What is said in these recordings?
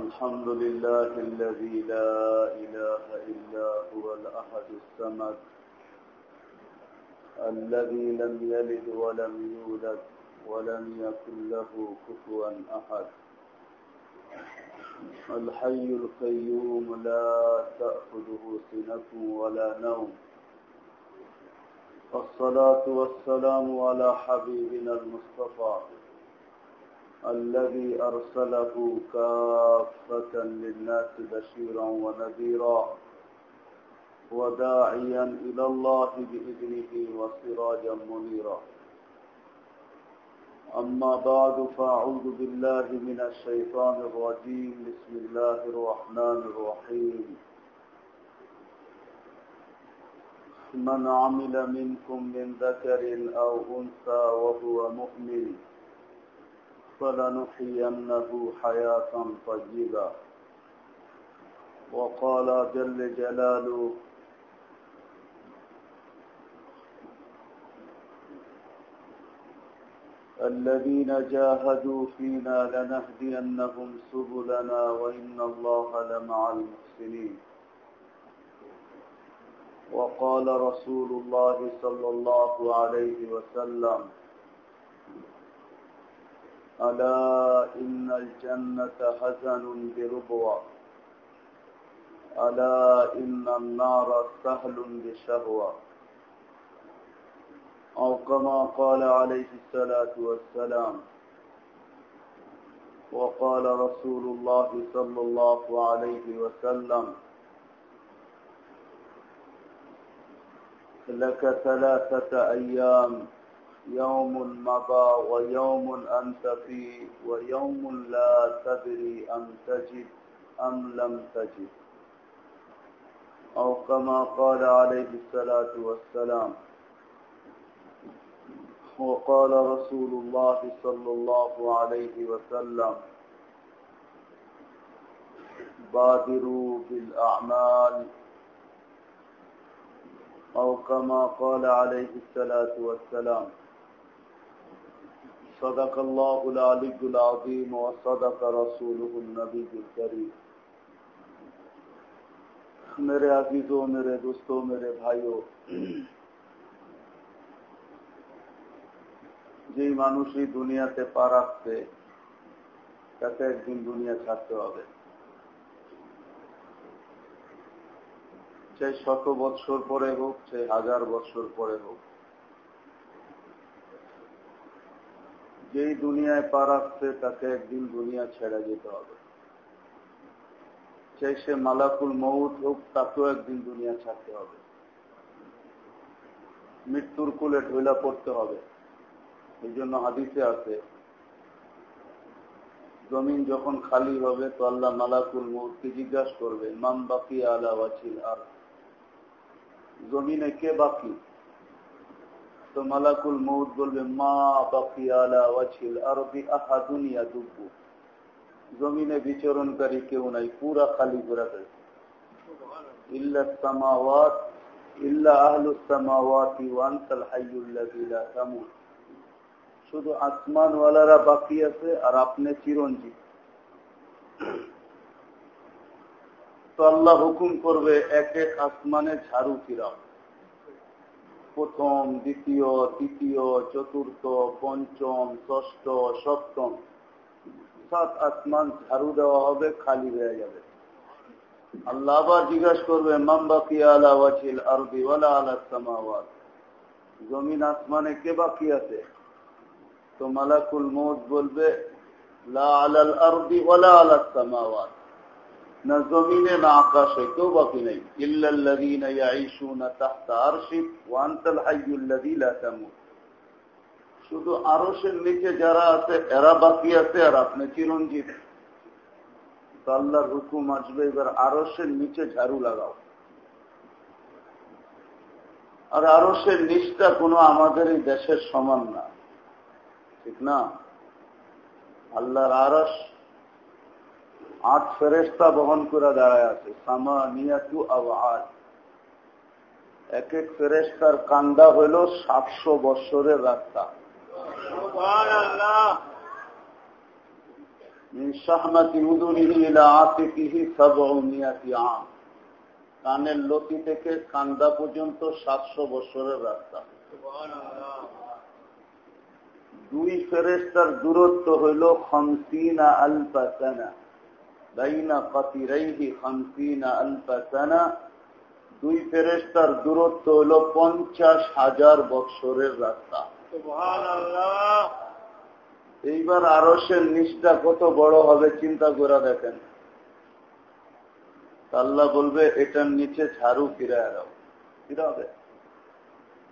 الحمد لله الذي لا إله إلا هو الأحد السمد الذي لم يلد ولم يولد ولم يكن له كفوا أحد. الحي القيوم لا تأخذه سنة ولا نوم. الصلاة والسلام على حبيبنا المصطفى الذي أرسله كافة للناس بشيرا ونذيرا وداعيا إلى الله بإذنه وسراجا منيرا. أما بعد فأعوذ بالله من الشيطان الرجيم. بسم الله الرحمن الرحيم. من عمل منكم من ذكر أو أنثى وهو مؤمن فلنحيينه حياة طيبة. وقال جل جلاله الذين جاهدوا فينا لنهدينهم سبلنا وإن الله لمع المحسنين. وقال رسول الله صلى الله عليه وسلم ألا إن الجنة حسن بربوة. ألا إن النار سهل بشهوة. أو كما قال عليه الصلاة والسلام وقال رسول الله صلى الله عليه وسلم لك ثلاثة أيام يوم مضى ويوم أنت فيه ويوم لا تدري أم تجد أم لم تجد. أو كما قال عليه الصلاة والسلام وقال رسول الله صلى الله عليه وسلم بادروا بالأعمال. أو كما قال عليه الصلاة والسلام صدق الله العلي العظيم وصدق رسوله النبي الكريم میرے عزیزوں میرے دوستوں میرے ভাইও যেই মানুষই দুনিয়াতে পা রাখছে তাকে একদিন দুনিয়া ছাড়তে হবে চাই শত বৎসর পরে হোক চাই হাজার বৎসর পরে হোক যেই দুনিয়ায় পা রাখছে, তাকে একদিন দুনিয়া ছেড়ে যেতে হবে। চাই সে মালাকুল মৌত হোক, তাকেও একদিন দুনিয়া ছাড়তে হবে। মৃত্যুর কুলে ঢইলা পড়তে হবে। এই জন্য হাদিসে আছে, জমিন যখন খালি হবে, তো আল্লাহ মালাকুল মৌতকে জিজ্ঞাসা করবে মাম বাকি আলা ওয়াছিল আর জমিনে কে বাকি? তো মালাকুল মৌত বলবে, মা বাকি জমিনে বিচরণকারী কেউ নাই, পুরা খালি তামুত। শুধু আসমানওয়ালারা বাকি আছে আর আপনি চিরঞ্জীব। তো আল্লাহ হুকুম করবে, এক এক আসমানে ঝাড়ু ফিরাও প্রথম, দ্বিতীয়, তৃতীয়, চতুর্থ, পঞ্চম, ষষ্ঠ, সপ্তম। সাত আসমান ঝাড়ু দেওয়া হবে, খালি হয়ে যাবে। আল্লাহ আবার জিজ্ঞাসা করবে মাম্বাকি আলা ওয়াছিল আরবি ওয়ালা আলা সামাওয়াত? জমিন আসমানে কে বাকি আছে? তো মালাকুল মৌত বলবে, লা আলাল আরবি ওয়ালা আলা সামাওয়াত। না জমিনে, না আকাশে, কেউ বাকি নেই। ইল্লাল্লাযীনা শুধু আরশের নিচে যারা আছে, এরা বাকি আছে আর আপনি চিরঞ্জিত। আল্লাহর হুকুম আসবে, এবার আরশের নিচে ঝাড়ু লাগাও। আর আরশের নিচটা কোনো আমাদের এই দেশের সমান না। ঠিক না? আল্লাহর আরস আট ফেরেস্তা বহন করে দাঁড়ায় আছে। সামা নিয়াতু আওয়াজ। এক এক ফেরেস্তার কান্দা হইল সাতশো বৎসরের রাস্তা। কানের লতি থেকে কান্দা পর্যন্ত সাতশো বছরের রাস্তা। দুই ফেরেস্তার দূরত্ব হইল খমসিনা আলপাসানা বাইনা কাতিরাইহি খমসিনা আলপাসানা দুই ফেরেস্তার দূরত্ব হইল পঞ্চাশ হাজার বৎসরের রাস্তা। এইবার আরসের নিষ্ঠা কত বড় হবে চিন্তা করে দেখেন। আল্লাহ বলবে এটার নিচে ঝাড়ু ফিরায় দাও। ফিরাবে।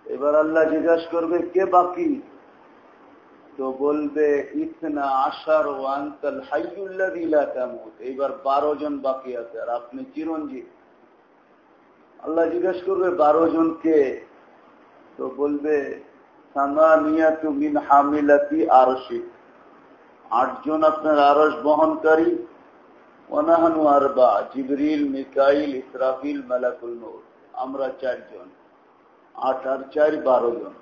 এবার আল্লাহ জিজ্ঞাসা করবে কে বাকি? তো বলবে, ইতনা আশার ও ওয়ান্তাল হাইউল্লাহ তেমন এইবার বারো জন বাকি আছে, আর আপনি চিরঞ্জীব। আল্লাহ জিজ্ঞাসা করবে, বারো জনকে তো বলবে আটজন আপনার আরস বহনকারী। অনাহানু আরবা, জিবরিল, মিকাইল, ইসরাফিল, মালাকুল নূর আমরা চারজন। আট আর চার বারো জন।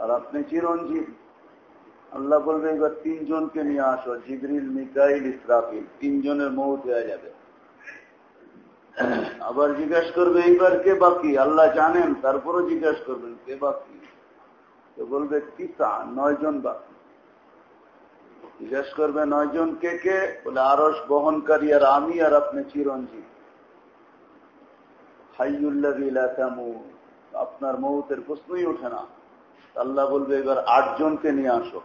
আর আপনি চিরঞ্জীব। আল্লাহ বলবে, এবার তিনজনকে নিয়ে আসো, জিবরিল, মিকাইল, ইসরাফিল। তিনজনের মৌ দেওয়া যাবে। আবার জিজ্ঞাসা করবে এইবার কে বাকি? আল্লাহ জানেন, তারপরও জিজ্ঞাসা করবেন, কে বাকি? তো বলবে নয় জন বাকি। জিজ্ঞাসা করবে নয় জন কে কে? বলে আরস বহনকারী আর আমি আর আপনি চিরঞ্জীব। আপনার মৌতের প্রশ্নই ওঠে না। আল্লাহ বলবে, এবার আটজনকে নিয়ে আসো।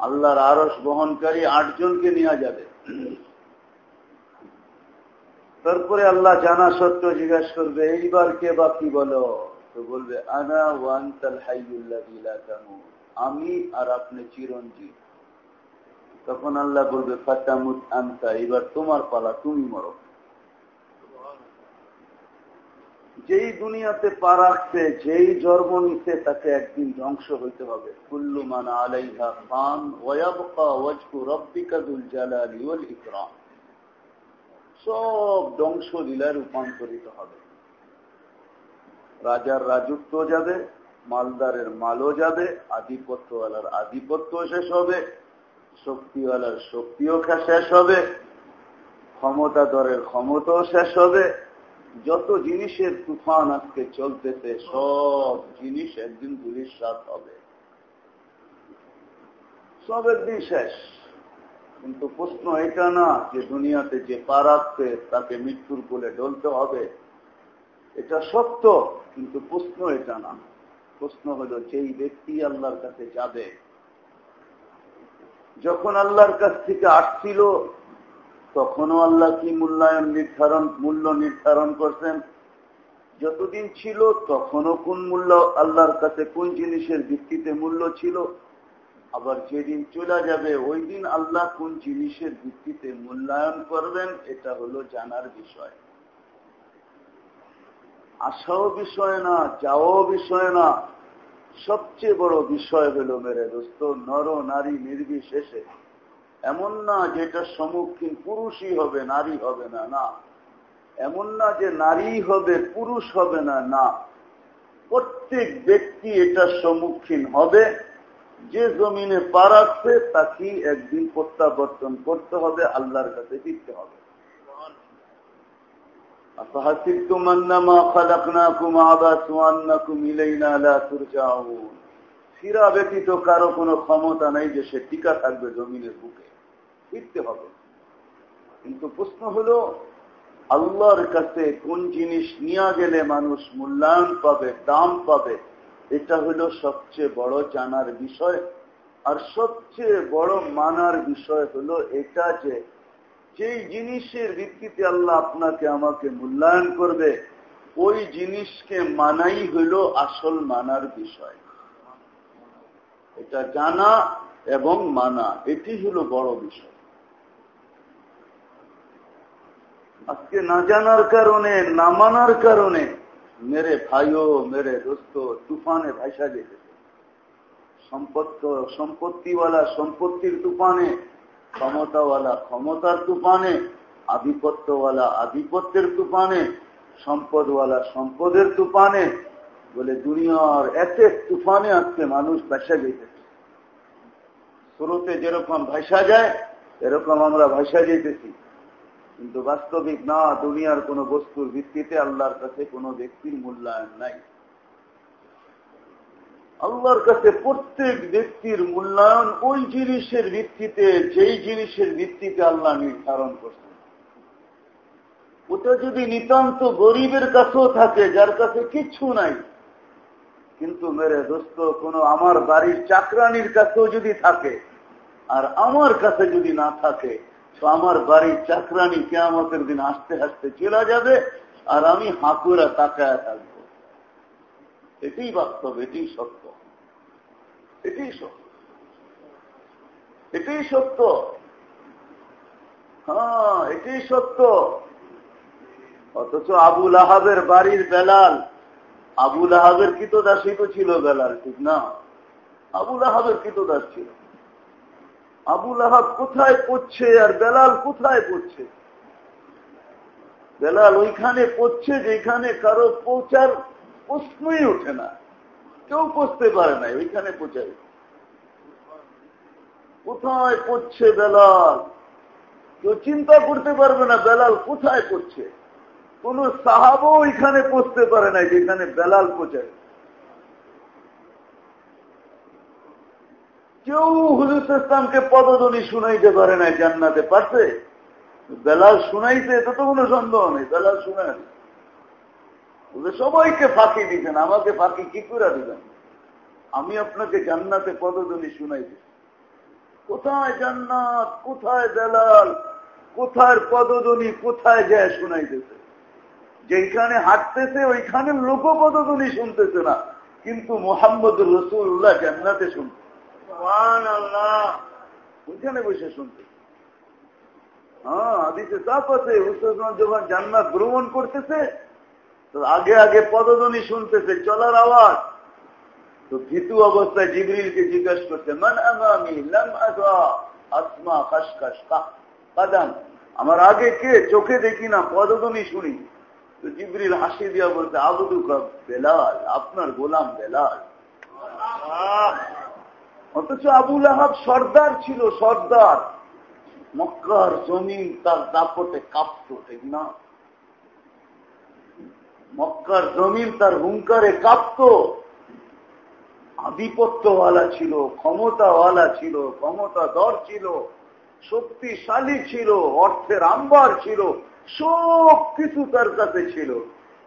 আল্লাহর আরস বহনকারী আটজনকে নেওয়া যাবে। তারপরে আল্লাহ জানা সত্য জিজ্ঞাসা করবে, এইবার কে বাকি বলো? তো বলবে, আনা ওয়ান্তাল আমি আর আপনি চিরঞ্জিত তখন আল্লাহ বলবে ফাতামুদ আনতা। এবার তোমার পালা, তুমি মরো। যেই দুনিয়াতে পা রাখছে, যেই জন্ম নিতে তাকে একদিন ধ্বংস হইতে হবে। সব ধ্বংস লীলায় রূপান্তরিত হবে। রাজার রাজত্ব যাবে, মালদারের মালও যাবে, আধিপত্যওয়ালার আধিপত্য শেষ হবে, শক্তিওয়ালার শক্তিও শেষ হবে ক্ষমতা দরের ক্ষমতাও শেষ হবে যত জিনিসের তুফান আজকে চলতেছে, সব জিনিস একদিন গুলির সাথ হবে। সব একদিন শেষ। কিন্তু প্রশ্ন এটা না যে দুনিয়াতে যে পা রাখছে তাকে মৃত্যুর কোলে ডলতে হবে। এটা সত্য, কিন্তু প্রশ্ন এটা না। প্রশ্ন হলো যেই ব্যক্তি আল্লাহর কাছে যাবে, যখন আল্লাহর কাছ থেকে আসছিল তখনও আল্লাহ কি মূল্যায়ন নির্ধারণ, মূল্য নির্ধারণ করছেন? যতদিন ছিল, তখনও কোন মূল্য আল্লাহর কাছে, কোন জিনিসের ভিত্তিতে মূল্য ছিল? আবার যেদিন চলে যাবে, ওই দিন আল্লাহ কোন জিনিসের ভিত্তিতে মূল্যায়ন করবেন, এটা হলো জানার বিষয়। আসাও বিষয় না, যাওয়াও বিষয় না। সবচেয়ে বড় বিষয় হলো, মেরে দোস্ত, নর নারী নির্বিশেষে এমন না যেটা সম্মুখীন পুরুষই হবে, নারী হবে না না। এমন না যে নারী হবে, পুরুষ হবে না না। প্রত্যেক ব্যক্তি এটার সম্মুখীন হবে। যে জমিনে পারাচ্ছে তাকে একদিন প্রত্যাবর্তন করতে হবে, আল্লাহর কাছে ফিরতে হবে। ফিরা ব্যতীত কারও কোনো ক্ষমতা নাই যে সে টিকা থাকবে জমিনের বুকে। ফিরতে হবে। কিন্তু প্রশ্ন হল, আল্লাহর কাছে কোন জিনিস নিয়ে গেলে মানুষ মূল্যায়ন পাবে, দাম পাবে, এটা হলো সবচেয়ে বড় জানার বিষয়। আর সবচেয়ে বড় মানার বিষয় হলো এটা যে, যেই জিনিসের ভিত্তিতে আল্লাহ আপনাকে আমাকে মূল্যায়ন করবে, ওই জিনিসকে মানাই হইল আসল মানার বিষয়। এটা জানা এবং মানা, এটি হলো বড় বিষয়। আজকে না জানার কারণে, না মানার কারণে মেরে ভাইও, মেরে দোস্ত, তুফানে ভাইসা যেতেছে সম্পত্ত, সম্পত্তিওয়ালা, সম্পত্তির তুফানে, ক্ষমতাওয়ালা, ক্ষমতার তুফানে, আধিপত্যওয়ালা, আধিপত্যের তুফানে, সম্পদওয়ালা, সম্পদের তুফানে বলে দুনিয়ার এক তুফানে আজকে মানুষ বেসা যেতেছে স্রোতে যেরকম ভাষা যায়, এরকম আমরা ভাষা যেতেছি। কিন্তু বাস্তবিক না, দুনিয়ার কোন বস্তুর ভিত্তিতে আল্লাহর কাছে কোনো ব্যক্তির মূল্যায়ন নাই। আল্লাহর কাছে প্রত্যেক ব্যক্তির মূল্যায়ন ওই জিনিসের ভিত্তিতে, যেই জিনিসের ভিত্তিতে আল্লাহ নির্ধারণ করছেন। ওটা যদি নিতান্ত গরিবের কাছেও থাকে, যার কাছে কিচ্ছু নাই, কিন্তু মেরে দোস্ত, কোন আমার বাড়ির চাকরানির কাছেও যদি থাকে, আর আমার কাছে যদি না থাকে তো আমার বাড়ির চাকরানি কেমতের দিন আসতে আসতে চলে যাবে আর আমি হাঁকুরা তাকায় থাকব। এটাই বাস্তব, এটাই সত্য। এটাই সত্য। এটাই সত্য। হ্যাঁ এটাই সত্য। অথচ আবুল আহাবের বাড়ির বেলাল, আবুল আহাবের কৃতদাসী তো ছিল বেলাল, ঠিক না? আবুল আহাবের কৃতদাস ছিল। আবুল আহাব কোথায় পড়ছে আর বেলাল কোথায় পড়ছে? বেলাল ওইখানে পড়ছে যেখানে কারও পৌঁছার প্রশ্নই ওঠে না। কেউ পৌঁছতে পারে না, ওইখানে পৌঁছাই কোথায় পড়ছে বেলাল? কেউ চিন্তা করতে পারবে না বেলাল কোথায় পড়ছে। কোন সাহাবও ওইখানে পৌঁছতে পারে না যেখানে বেলাল পৌঁছায় কেউ হুজুর ইসলামকে পদধ্বনি শুনাইতে পারে না জান্নাতে পারছে? বেলাল শুনাইতে এত তো কোনো সন্দেহ নেই, বেলাল শুনায় সবাইকে ফাঁকি দিতেন আমাকে ফাঁকি কি করে দিবেন? আমি আপনাকে জান্নাতে পদধ্বনি শুনাইতে কোথায় জান্নাত? কোথায় বেলাল? কোথায় পদধ্বনি? কোথায় যায় শুনাইতেছে? যেখানে হাঁটতেছে, ওইখানে লোক পদধ্বনি শুনতেছে না। কিন্তু মোহাম্মদ রসুল্লাহ জান্নাতে শুনতে ওইখানে বসে শুনতে। হ্যাঁ আদিতে চাপ আছে যখন জান্নাত ভ্রমণ করতেছে তো আগে আগে পদধ্বনি শুনতেছে চলার আওয়াজ। তো ভীতু অবস্থায় জিবরিলকে জিজ্ঞাসা করছে মান আসমা আমার আগে কে? চোখে দেখি না পদধ্বনি শুনি। তো জিবরিল হাসি দিয়া বলছে আবুদু বেলাল আপনার গোলাম বেলাল। অথচ আবুল আহাব সর্দার ছিল, সর্দার। মক্কার জমিন তার দাপটে কাঁপত, ঠিক না? মক্কার জমিন তার হুঙ্কারে কাঁপত। আধিপত্যওয়ালা ছিল, ক্ষমতাওয়ালা ছিল ক্ষমতা দর ছিল, শক্তিশালী ছিল, অর্থের আম্বার ছিল, সব কিছু তার কাছে ছিল।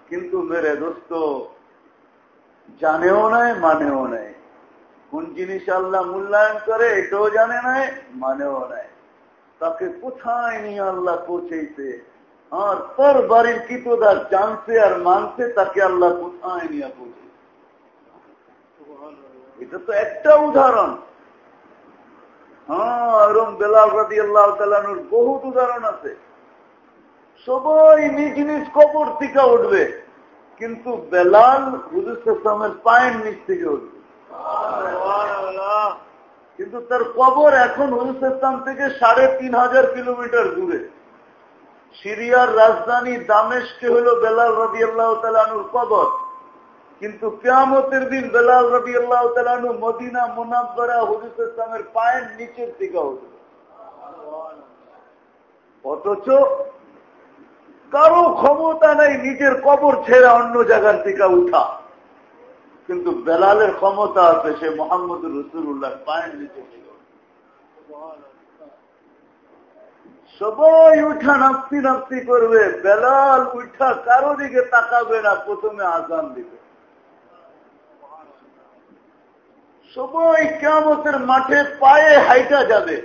কিন্তু মেরে দোস্ত, জানেও নাই, মানেও নাই। কোন জিনিস আল্লাহ মূল্যায়ন করে এটাও জানে নাই, মানেও নাই। তাকে কোথায় নিয়ে আল্লাহ পৌঁছেছে আর তোর বাড়ির কিতদার জানছে আর মানছে, তাকে আল্লাহ কোথায় নিয়ে পৌঁছে এটা তো একটা উদাহরণ। হ্যাঁ এরম বেলাল রাদি আল্লাহ তালানুর বহুত উদাহরণ আছে। সবাই নিজ নিজ কবর থেকে উঠবে, কিন্তু বেলাল হুজুর পায়ের নিচ থেকে উঠবে। কিন্তু তার কবর এখন হুজুস্তান থেকে সাড়ে তিন হাজার কিলোমিটার দূরে। সিরিয়ার রাজধানী দামেশকে হল বেলাল রবি আল্লাহ তালানুর কবর। কিন্তু কেয়ামতের দিন বেলাল রবি আল্লাহ তালানু মদিনা মোনাব্বরা হুজুর পায়ের নিচের দিকে উঠবে অথচ কারও ক্ষমতা নাই নিজের কবর ছেড়ে অন্য জায়গার দিকে উঠা। কিন্তু বেলালের ক্ষমতা আছে, সে মোহাম্মদ রসুল্লাহ পায়ের নিচে সবাই উঠা নাস্তি নাস্তি করবে, বেলাল উঠা কারও দিকে তাকাবে না, প্রথমে আজান দিবে। সবাই কেমতের মাঠে পায়ে হাইটা যাবে,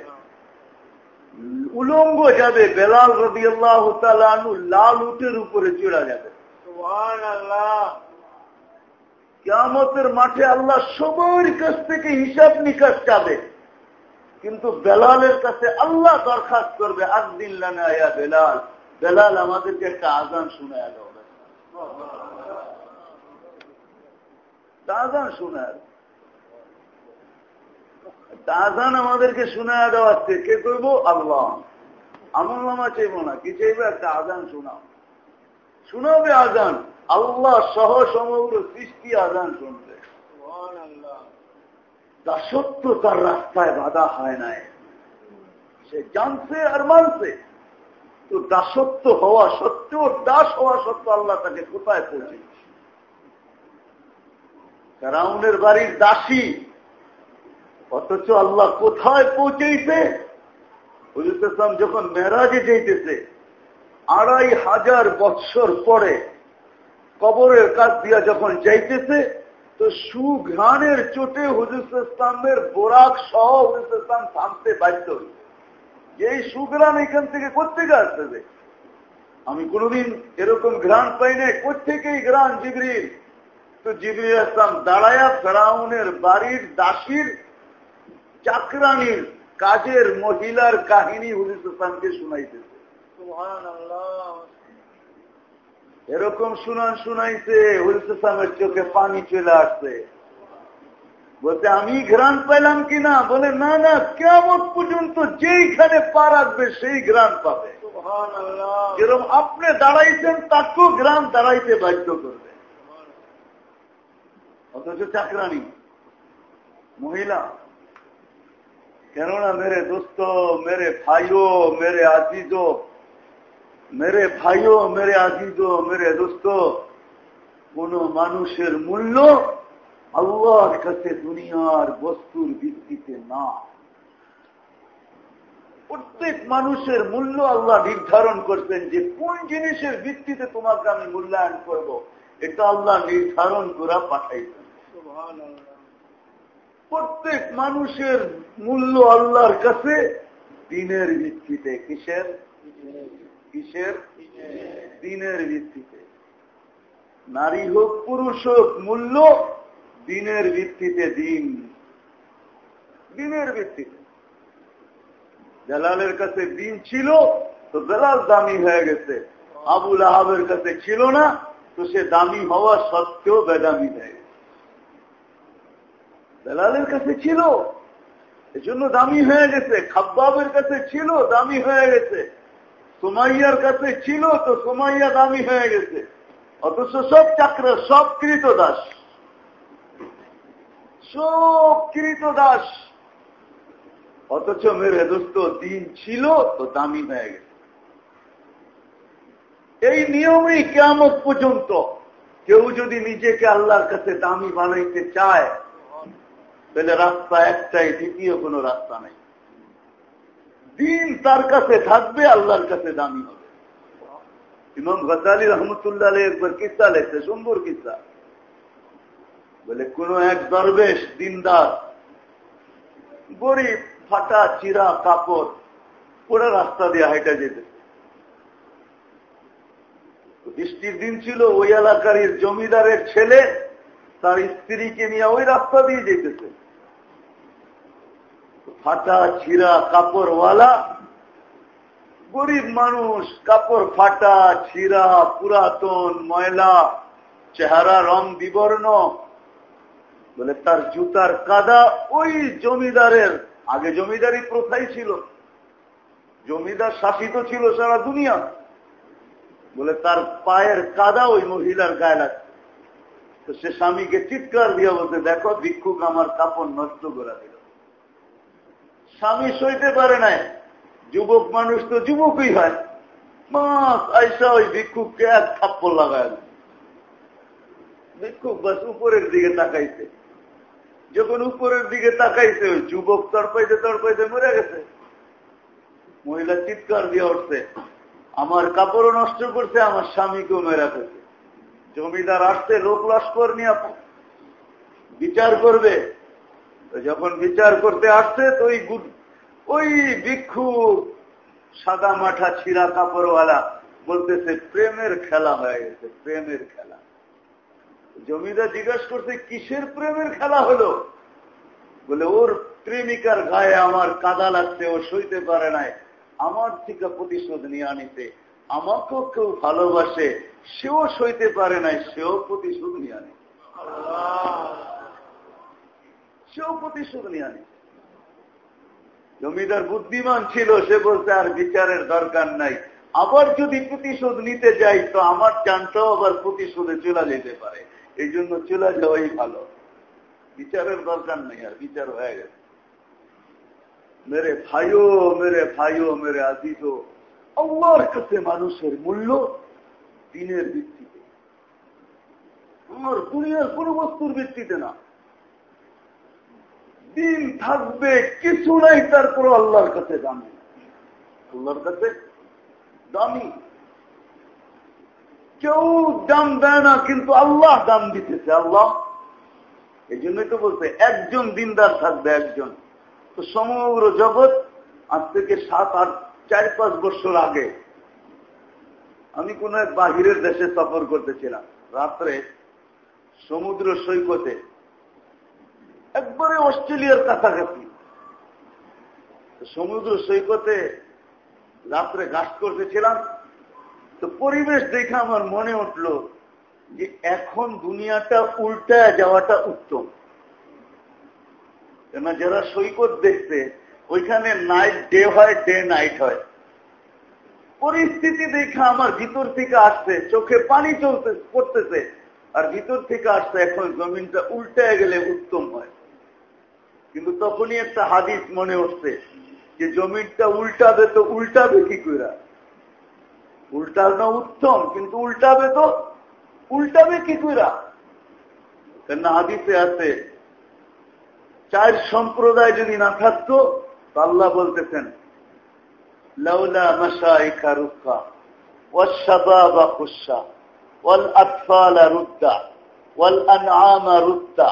উলঙ্গ যাবে, বেলাল রবি আল্লাহ লাল উটের উপরে চড়া যাবে। কেমতের মাঠে আল্লাহ সবার কাছ থেকে হিসাব নিকাশ যাবে কিন্তু বেলালের কাছে আল্লাহ দরখাস্ত করবে আকদিল্লানে বেলাল। বেলাল আমাদেরকে একটা আজান শুনে এলো আমাদেরকে শুনে দেওয়াচ্ছে কে করব আল্লাহ, আমল নামা চাইব না, কি চাইবে? একটা আজান শোনাও। শুনাবে আজান। আল্লাহ সহ সমগ্র সৃষ্টি আজান শুনবে। দাসত্ব তার রাস্তায় বাধা হয় নাই। সে জানছে আর মানছে। তো দাসত্ব হওয়া সত্ত্বেও দাস হওয়া সত্ত্বেও আল্লাহ তাকে কোথায় পৌঁছে রাউনের বাড়ির দাসী অথচ আল্লাহ কোথায় পৌঁছেছে হুজুর ইসলাম যখন মেরাজে যেতেছে আড়াই হাজার বৎসর পরে কবরের কাজ দিয়া যখন যাইতেছে, তো সুঘ্রাণের চোটে হুজুর বোরাক সহ হুজুর থামতে বাধ্য যে এই সুঘ্রাণ এখান থেকে কোথেকে আসতেছে? আমি কোনদিন এরকম ঘ্রাণ পাই নাই কোথেকেই ঘ্রাণ জিবরির তো জিবরিল ইসলাম দাঁড়ায়া ফেরাউনের বাড়ির দাসীর চাকরানির কাজের মহিলার কাহিনী হুজুর ইসলামকে শুনাইতেছে। এরকম শুনান শুনাইছে হুজুর ইসলামের চোখে পানি চলে আসছে। বলতে আমি ঘ্রাণ পাইলাম কিনা? বলে না না কেমন পর্যন্ত যেইখানে পা রাখবে সেই ঘ্রাণ পাবে। যেরকম আপনি দাঁড়াইছেন তাকেও গ্রাম দাঁড়াইতে বাধ্য করবে। অথচ চাকরানি মহিলা কেননা মেরে দোস্ত মেরে ভাইও মেরে আজিজো মেরে ভাইও মেরে আজিজো মেরে দোস্ত কোন মানুষের মূল্য আল্লাহর কাছে দুনিয়ার বস্তুর ভিত্তিতে না। প্রত্যেক মানুষের মূল্য আল্লাহ নির্ধারণ করছেন যে কোন জিনিসের ভিত্তিতে তোমাকে আমি মূল্যায়ন করব, এটা আল্লাহ নির্ধারণ করা পাঠাইছেন। প্রত্যেক মানুষের মূল্য আল্লাহর কাছে দিনের ভিত্তিতে কিসের? কিসের? দিনের ভিত্তিতে। নারী হোক, পুরুষ হোক, মূল্য দিনের ভিত্তিতে দিন। দিনের ভিত্তিতে। বেলালের কাছে দিন ছিল, তো বেলাল দামি হয়ে গেছে। আবুল আহাবের কাছে ছিল না, তো সে দামি হওয়া সত্ত্বেও বেদামি হয়ে গেছে। বেলালের কাছে ছিল, এজন্য দামি হয়ে গেছে। খাব্বাবের কাছে ছিল, দামি হয়ে গেছে। সোমাইয়ার কাছে ছিল তো সোমাইয়া দামি হয়ে গেছে। অথচ সব চাকর, সব কৃত দাস সব কৃত দাস অথচ মেরে দোস্ত, দিন ছিল তো দামি হয়ে গেছে। এই নিয়মেই কেমন পর্যন্ত কেউ যদি নিজেকে আল্লাহর কাছে দামি বানাইতে চায়, তাহলে রাস্তা একটাই, দ্বিতীয় কোনো রাস্তা নেই। দিন তার কাছে থাকবে, আল্লাহর কাছে দামি হবে। ইমাম গজালি রহমতুল্লাহ একবার কিসা লেখছে সুন্দর কিসা। বলে, কোন এক দরবেশ দিনদার, গরিব, ফাটা, চিরা, কাপড়, পুরো রাস্তা দিয়ে হাইটা যেতে। বৃষ্টির দিন ছিল, ওই এলাকার জমিদারের ছেলে তার স্ত্রীকে নিয়ে ওই রাস্তা দিয়ে যেতেছে। ফাটা, ছিঁড়া কাপড়ওয়ালা, গরিব মানুষ, কাপড় ফাটা, ছিঁড়া, পুরাতন, ময়লা, চেহারা, রং বিবর্ণ, বলে তার জুতার কাদা ওই জমিদারের, আগে জমিদারি প্রথাই ছিল। জমিদার শাসিত ছিল সারা দুনিয়া। বলে তার পায়ের কাদা ওই মহিলার গায়ে লাগছে তো সে স্বামীকে চিৎকার দিয়ে বলতে, দেখো, ভিক্ষুক আমার কাপড় নষ্ট করে দিল। স্বামী সইতে পারে নাই। যুবক মানুষ তো যুবকই হয়। মাস আইসা ওই ভিক্ষুককে এক থাপ্পড় লাগায় ভিক্ষুক বাস উপরের দিকে তাকাইছে। যখন উপরের দিকে তাকাইছে, ওই যুবক তরপাইতে তরপাইতে মরে গেছে। মহিলা চিৎকার দিয়ে উঠছে, আমার কাপড়ও নষ্ট করছে, আমার স্বামীকেও মেরা ফেলছে। জমিদার আসছে, লোক লস্কর নিয়ে বিচার করবে যখন বিচার করতে আসছে, তো ওই ওই ভিক্ষু সাদা মাঠা ছিঁড়া কাপড়ওয়ালা বলতেছে, প্রেমের খেলা হয়ে গেছে, প্রেমের খেলা। জমিদার জিজ্ঞাসা করছে, কিসের প্রেমের খেলা হলো? বলে, ওর প্রেমিকার গায়ে আমার কাদা লাগছে, ও সইতে পারে নাই। আমার থেকে প্রতিশোধ নিয়ে আনিতে। আমাকেও কেউ ভালোবাসে, সেও সইতে পারে নাই, সেও প্রতিশোধ নিয়ে আনে। সেও প্রতিশোধ নিয়ে আনে জমিদার বুদ্ধিমান ছিল, সে বলতে আর বিচারের দরকার নাই। আবার যদি প্রতিশোধ নিতে যাই, তো আমার চানটাও আবার প্রতিশোধে চলে যেতে পারে। এই জন্য চলে যাওয়াই ভালো। বিচারের দরকার নেই, আর বিচার হয়ে গেছে। মেরে ভাইও মেরে ভাইও, মেরে আজিজ আল্লাহর কাছে মানুষের মূল্য দিনের ভিত্তিতে। আমার দুনিয়ার কোন বস্তুর ভিত্তিতে না। দিন থাকবে, কিছু নাই তারপর আল্লাহর কাছে দামি। আল্লাহর কাছে দামি। কেউ দাম দেয় না, কিন্তু আল্লাহ দাম দিতেছে, আল্লাহ। এই জন্যই তো বলছে, একজন দিনদার থাকবে একজন। তো সমগ্র জগৎ আজ থেকে সাত, আট, চার, পাঁচ বছর আগে আমি কোন বাহিরের দেশে সফর করতেছিলাম। রাত্রে সমুদ্র সৈকতে একবারে অস্ট্রেলিয়ার কাছাকাছি। সমুদ্র সৈকতে রাত্রে ঘাস করতেছিলাম। তো পরিবেশ দেখে আমার মনে উঠল যে এখন দুনিয়াটা উল্টায় যাওয়াটা উত্তম। কেন যারা সৈকত দেখতে ওইখানে নাইট ডে হয় ডে নাইট হয়। পরিস্থিতি দেখে আমার ভিতর থেকে আসছে, চোখে পানি চলতে, পড়তেছে। আর ভিতর থেকে আসছে, এখন জমিনটা উল্টায় গেলে উত্তম হয়। কিন্তু তখনই একটা হাদিস মনে উঠছে যে জমিনটা উল্টাবে তো উল্টাবে কি করে উল্টানো উত্তম কিন্তু উল্টাবে তো উল্টাবে কি করে কেন হাদিসে আছে চার সম্প্রদায় যদি না থাকতো আল্লাহ বলতেছেন লাউলা মাসাইকা রুক্কা والشباب خشا والأطفال ردا والأنعام ردا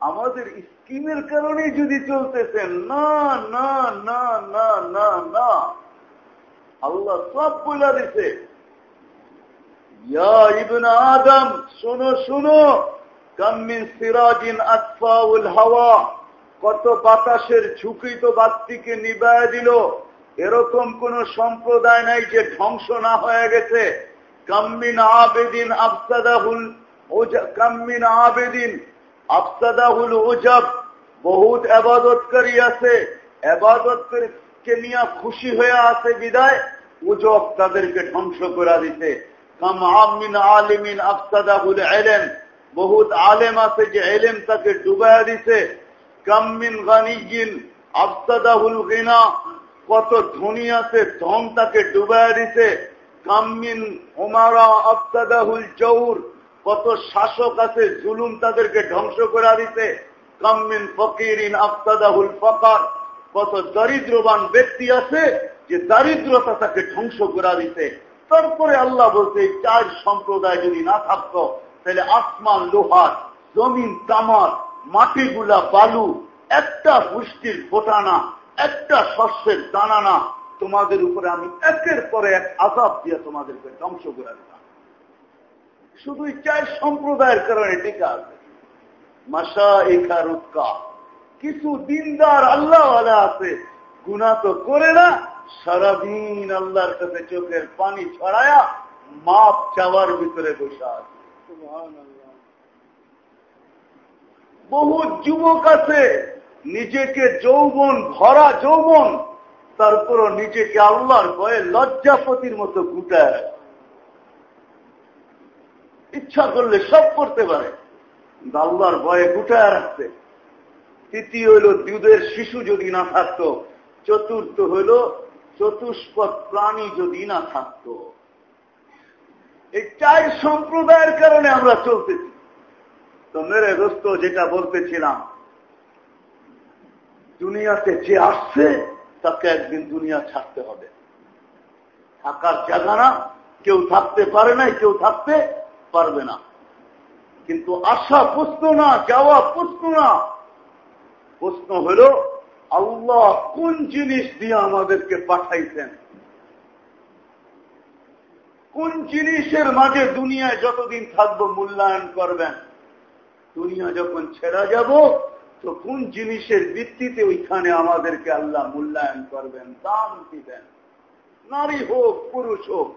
আমাদের স্কিমের কারণে যদি চলতেছেন না না না না না না। আল্লাহ সব বলে দিছে। আদম, শোনো শোনো। কামিন সিরাজিন আতফাউল হাওয়া। কত বাতাসের ঝুঁকি তো বাত্তিকে নিবায় দিল। এরকম কোন সম্প্রদায় নাই যে ধ্বংস না হয়ে গেছে। কাম্মিন আবেদিন আফসাদাহুল কাম্মিন আবেদিন আফসাদাহুল ওজব বহুত আবাদতকারী আছে আবাদতকে নিয়ে খুশি হয়ে আছে বিদায়, উজব তাদেরকে ধ্বংস করা দিতে কাম আমিন আলিমিন আফসাদাহুল এলেম বহুত আলেম আছে যে এলেম তাকে ডুবাইয়া দিছে। কাম্মিন গানিগিন আফসাদাহুল গিনা কত ধনী আছে, ধন তাকে ডুবাইয়া দিছে। কাম্মিন ওমারা আফসাদাহুল চৌর কত শাসক আছে, জুলুম তাদেরকে ধ্বংস করে দিতে কাম্মিন ফকিরিন আফসাদাহুল ফকার। কত দরিদ্রবান ব্যক্তি আছে যে দারিদ্রতা তাকে ধ্বংস করে দিতে তারপরে আল্লাহ বলতে এই চার সম্প্রদায় যদি না থাকতো, তাহলে আসমান, লোহার, জমিন, তামার, মাটিগুলা, বালু, একটা পুষ্টির ফোটানা, একটা শস্যের দানা তোমাদের উপরে আমি একের পরে এক আজাব দিয়ে তোমাদেরকে ধ্বংস করে দিলাম শুধু চার সম্প্রদায়ের কারণে টিকা আছে মাসা এখা রুক্কা কিছু দিনদার আল্লাহ আছে গুণা তো করে না, সারাদিন আল্লাহর কাছে চোখের পানি ছড়ায়া মাপ চাওয়ার ভিতরে বসে আছে। বহু যুবক আছে, নিজেকে যৌবন, ভরা যৌবন তারপরও নিজেকে আল্লাহর ভয়ে লজ্জাপতির মতো গুটায় ইচ্ছা করলে সব করতে পারে। আল্লাহর ভয়ে গুটায় রাখতে তৃতীয় হইল, দুধের শিশু যদি না থাকত, চতুর্থ হইল, চতুষ্পদ প্রাণী যদি না থাকত। এই চার সম্প্রদায়ের কারণে আমরা চলতেছি। তো মেরে দোস্ত, যেটা বলতেছিলাম, দুনিয়াতে যে আসছে, তাকে একদিন দুনিয়া ছাড়তে হবে। থাকার জায়গা না, কেউ থাকতে পারে নাই, কেউ থাকতে পারবে না। কিন্তু আশা প্রশ্ন না যাওয়া প্রশ্ন না। প্রশ্ন হল, আল্লাহ কোন জিনিস দিয়ে আমাদেরকে পাঠাইছেন? কোন জিনিসের মাঝে দুনিয়ায় যতদিন থাকব মূল্যায়ন করবেন? দুনিয়া যখন ছেড়া যাব, তো কোন জিনিসের ভিত্তিতে ওইখানে আমাদেরকে আল্লাহ মূল্যায়ন করবেন দাম দিবেন? নারী হোক, পুরুষ হোক,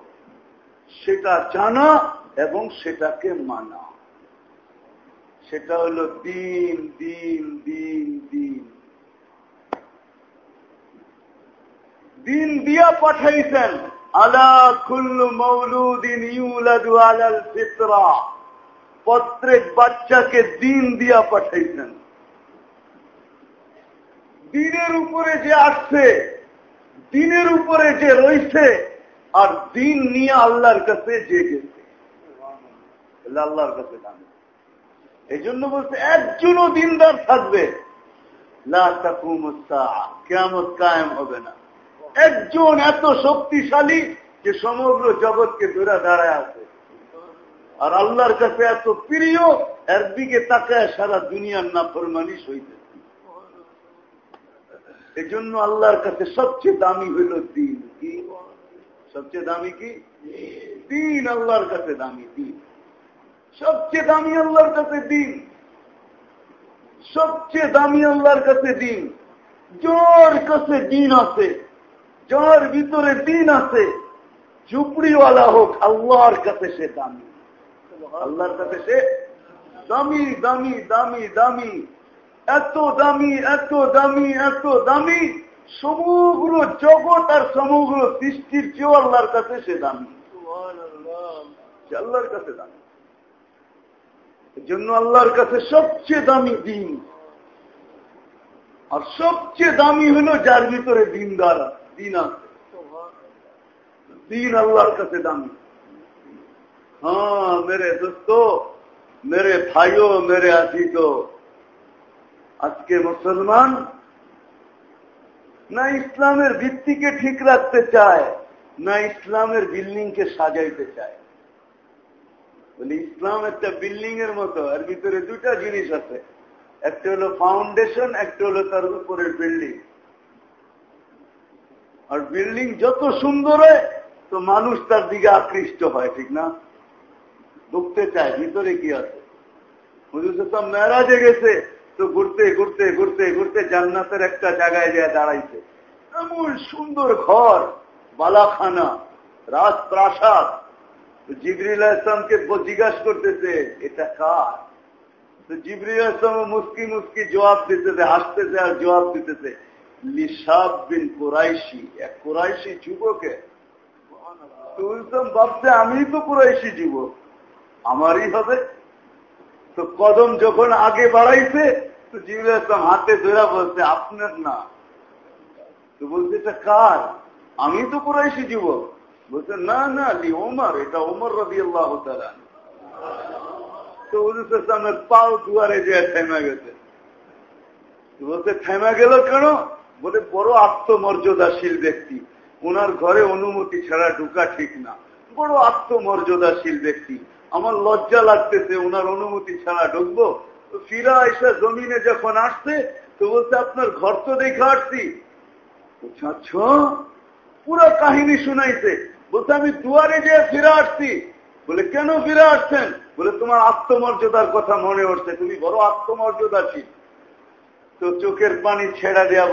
সেটা জানা এবং সেটাকে মানা। সেটা হলো দিন দিন দিন দিন। দিন দিয়া পাঠাইছেন, আলা খুল্লু মৌলুদিন ইউলাদু আলাল ফিতরা। প্রত্যেক বাচ্চাকে দিন দিয়া পাঠাইছেন। দিনের উপরে যে আসছে, দিনের উপরে যে রয়েছে আর দিন নিয়ে আল্লাহর কাছে যে গেছে আল্লাহর কাছে দাম এই জন্য বলছে, একজনও দিনদার থাকবে। কেমত কায়েম হবে না। একজন এত শক্তিশালী যে সমগ্র জগৎকে ধরে দাঁড়ায় আছে। আর আল্লাহর কাছে এত প্রিয়, এর দিকে তাকায় সারা দুনিয়ার না ফরমানিস হইতে এই জন্য আল্লাহর কাছে সবচেয়ে দামি হইল দিন। কি? সবচেয়ে দামি কি? দিন আল্লাহর কাছে দামি, দিন। সবচেয়ে দামি আল্লাহর কাছে দিন। সবচেয়ে দামি আল্লাহর কাছে দিন। জোর কাছে দিন আছে যার ভিতরে দিন আছে ঝুপড়িওয়ালা হোক আল্লাহর কাছে সে দামি। আল্লাহর কাছে সে দামি দামি দামি দামি। এত দামি এত দামি এত দামি। সমগ্র জগৎ আর সমগ্র সৃষ্টির চেয়েও আল্লাহর কাছে সে দামি। আল্লাহর কাছে দামি। জন্য আল্লাহর কাছে সবচেয়ে দামি দিন। আর সবচেয়ে দামি হলো যার ভিতরে দিনদার, দিন আছে। দিন আল্লাহর কাছে দামি। হ্যাঁ মেরে দোস্ত, মেরে ভাইও, মেরে আদিত। আজকে মুসলমান না ইসলামের ভিত্তিকে ঠিক রাখতে চায়, না ইসলামের বিল্ডিংকে সাজাইতে চায়। বলি, ইসলাম একটা বিল্ডিং এর মতো, এর ভিতরে দুটা জিনিস আছে। একটা হলো ফাউন্ডেশন একটা হলো তার উপরের বিল্ডিং আর বিল্ডিং যত সুন্দর হয়, তো মানুষ তার দিকে আকৃষ্ট হয়, ঠিক না? ঢুকতে চায়, ভিতরে কি আছে? হুজুর সব মেরাজে গেছে, তো ঘুরতে ঘুরতে ঘুরতে ঘুরতে জান্নাতের একটা জায়গায় যায় দাঁড়াইছে। এমন সুন্দর ঘর, বালাখানা, রাজপ্রাসাদ জিবরিল ইসলামকে জিজ্ঞাসা করতেছে, এটা কার? তো জিবরিল ইসলাম মুস্কি মুস্কি জবাব দিতেছে, হাসতেছে আর জবাব দিতেছে লিসাব বিন কোরাইশি, এক কোরাইশি যুবকে ভাবছে আমি তো কোরাইশি যুবক, আমারই হবে। তো কদম যখন আগে বাড়াইছে, তো জিবুল ইসলাম হাতে ধরা বলছে, আপনার না। তো বলছে, এটা কার? আমি তো কোরাইশি যুবক। বলছে, না না, লি ওমর, এটা ওমর রবি আল্লাহ তো হুজুর পাও দুয়ারে যে থেমে গেছে। বলছে, থেমে গেল কেন? বলে, বড় আত্মমর্যাদাশীল ব্যক্তি ওনার ঘরে অনুমতি ছাড়া ঢুকা ঠিক না। বড় আত্মমর্যাদাশীল ব্যক্তি, আমার লজ্জা লাগতেছে ওনার অনুমতি ছাড়া ঢুকবো। ফিরা এসে জমিনে যখন আসছে, তো বলতে আপনার ঘর তো দেখে আসছি। আচ্ছা পুরো কাহিনী শুনাইছে। বলছে, আমি দুয়ারে যেয়ে ফিরে আসছি। বলে, কেন ফিরে আসছেন? বলে, তোমার আত্মমর্যাদার কথা মনে উঠছে তুমি বড় আত্মমর্যাদাশীল তো চোখের পানি ছেড়া দেয়া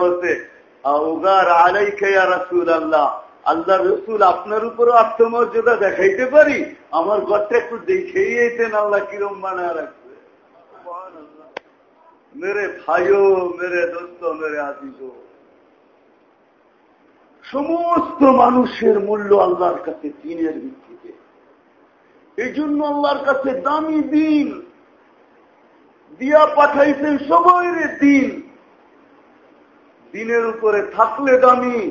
রাসুল আল্লাহ আল্লাহ রসুল, আপনার উপরও আত্মমর্যাদা দেখাইতে পারি? আমার ঘরটা একটু দেখেই এইতেন আল্লাহ কিরম বানায় রাখছে। মেরে ভাইও, মেরে দোস্ত, মেরে আজিজ সমস্ত মানুষের মূল্য আল্লাহর কাছে দিনের ভিত্তিতে। এই জন্য আল্লাহর কাছে দামি দিন। দিয়া পাঠাইছেন সবাই দিন। দিনের উপরে থাকলে দামি,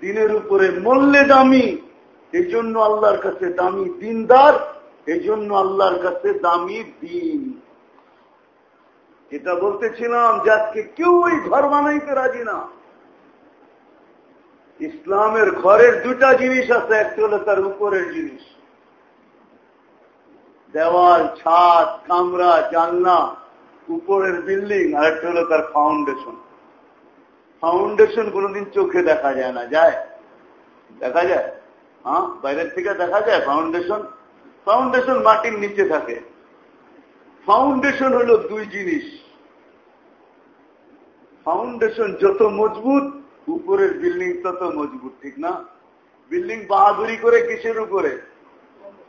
দিনের উপরে মরলে দামি। এই জন্য আল্লাহর কাছে দামি দিনদার এই জন্য আল্লাহর কাছে দামি দিন। এটা বলতেছিলাম যে আজকে কেউই ঘর বানাইতে রাজি না। ইসলামের ঘরের দুটা জিনিস আছে, একটা হলো তার উপরের জিনিস। দেওয়াল, ছাদ, কামরা, জানলা, উপরের বিল্ডিং আর একটা হলো তার ফাউন্ডেশন ফাউন্ডেশন কোনোদিন চোখে দেখা যায় না। যায়? দেখা যায়? হ্যাঁ? বাইরের থেকে দেখা যায় ফাউন্ডেশন ফাউন্ডেশন মাটির নিচে থাকে। ফাউন্ডেশন হলো দুই জিনিস। ফাউন্ডেশন যত মজবুত উপরের বিল্ডিং তত মজবুত, ঠিক না? বিল্ডিং বাহাদুরি করে কিসের উপরে?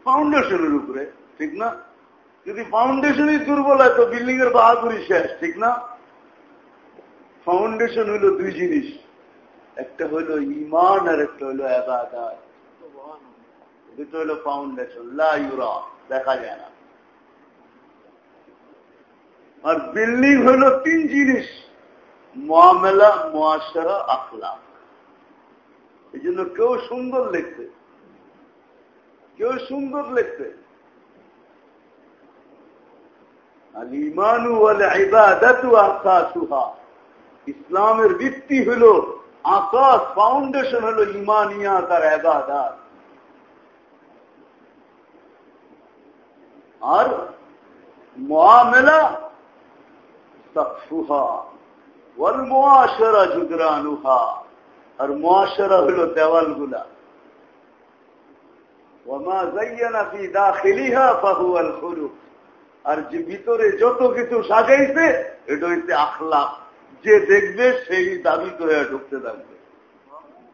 ফাউন্ডেশনের উপরে, ঠিক না? যদি ফাউন্ডেশনই দুর্বল হয়, তো বিল্ডিং এর বাহাদুরি শেষ, ঠিক না? ফাউন্ডেশন হইল দুই জিনিস। একটা হইল ইমান, আর একটা হইল হইল ফাউন্ডেশন দেখা যায় না। আর বিল্ডিং হইল তিন জিনিস। মহামেলা মহাসারা আখলাম এই জন্য কেউ সুন্দর লিখবে। কেউ সুন্দর ইমানু ইসলামের ভিত্তি হল, আকাশ ফাউন্ডেশন হল ইমানিয়া তার এবাদাত আর মহামেলা সফুহা ওয়াল মোয়াশরা জুদরানুহা। আর মোয়াশরা হল ফাহুয়াল খুলুক। আর যে ভিতরে যত কিছু সাজাইছে, এটা হইতে আখলাখ। যে দেখবে সেই দাবি হয়ে ঢুকতে থাকবে।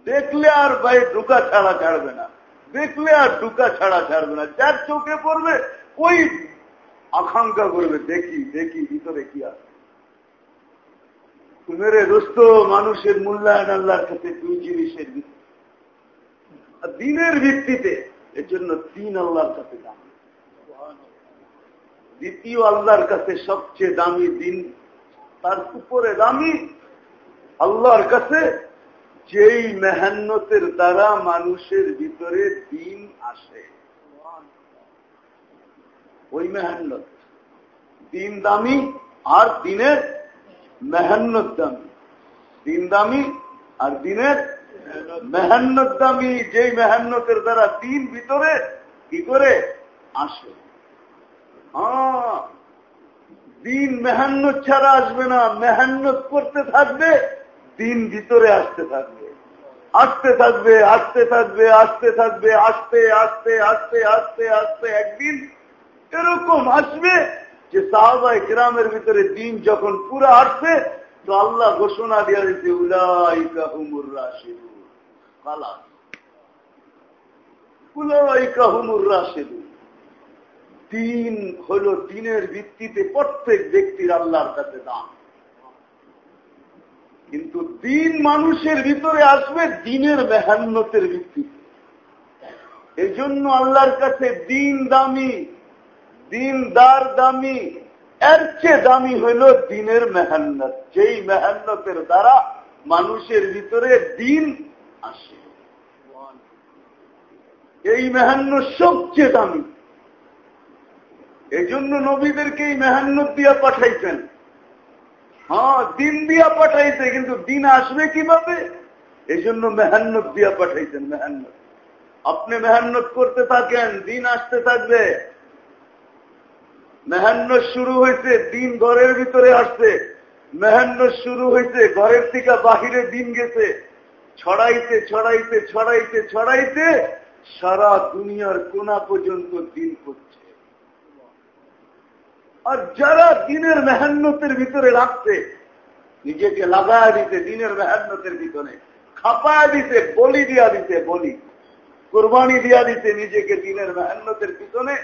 দেখলে আর ভাই ঢুকা ছাড়া ছাড়বে না। দেখলে আর ঢুকা ছাড়া ছাড়বে না। যার চোখে পড়বে, ওই আকাঙ্ক্ষা করবে, দেখি দেখি ভিতরে কি আছে। মেরে দোস্ত, মানুষের মূল্যায়ন আল্লাহর কাছে দুই জিনিসের দিনের ভিত্তিতে, এর জন্য তিন আল্লাহর কাছে দাম। দ্বিতীয় আল্লাহর কাছে সবচেয়ে দামি দিন, তার উপরে দামি আল্লাহর কাছে যেই মেহান্নতের দ্বারা মানুষের ভিতরে দিন আসে। ওই মেহান্নত, দিন দামি আর দিনের মেহান্নত দামি দিন দামি আর দিনের মেহান্নত দামি যেই মেহান্নতের দ্বারা দিন ভিতরে কি করে? আসে। হ্যাঁ। দিন মেহান্নত ছাড়া আসবে না। মেহান্নত করতে থাকবে, দিন ভিতরে আসতে থাকবে। আসতে থাকবে আসতে থাকবে আসতে থাকবে, আসতে আসতে আসতে আসতে আসতে একদিন এরকম আসবে যে সাহবাই গ্রামের ভিতরে দিন যখন পুরো আসবে, তো আল্লাহ ঘোষণা দেওয়া দিতে উলাইকা হুমুর রাশিদু কালা উলাইকা হুমুর রাশিদু দিন হল দিনের ভিত্তিতে প্রত্যেক ব্যক্তির আল্লাহর কাছে দাম কিন্তু দিন মানুষের ভিতরে আসবে দিনের মেহান্নতের ভিত্তিতে। এই জন্য আল্লাহর কাছে দিন দামি। দিন দার দামি, এর চেয়ে দামি হইল দিনের মেহান্নত যেই মেহান্নতের দ্বারা মানুষের ভিতরে দিন আসে। এই মেহান্ন সবচেয়ে দামি। এই জন্য নবীদেরকে এই মেহান্নত দিয়া পাঠাইছেন। হ্যাঁ দিন দিয়া পাঠাইছে, কিন্তু দিন আসবে কীভাবে? এই জন্য মেহান্নত দিয়া পাঠাইছেন মেহান্নত আপনি মেহান্নত করতে থাকেন, দিন আসতে থাকবে। মেহান্ন শুরু হয়েছে, দিন ঘরের ভিতরে আসছে। মেহান্ন শুরু হয়েছে, ঘরের থেকে বাহিরে দিন গেছে। ছড়াইতে ছড়াইতে ছড়াইতে ছড়াইতে সারা দুনিয়ার কোনা পর্যন্ত দিন করছে আর যারা দিনের মেহান্নতের ভিতরে রাখছে, নিজেকে লাগায় দিতে দিনের মেহান্নতের ভিতরে, খাপায় দিতে বলি দিয়া দিতে বলি। কোরবানি দিয়া দিতে নিজেকে দিনের মেহান্নতের পিছনে।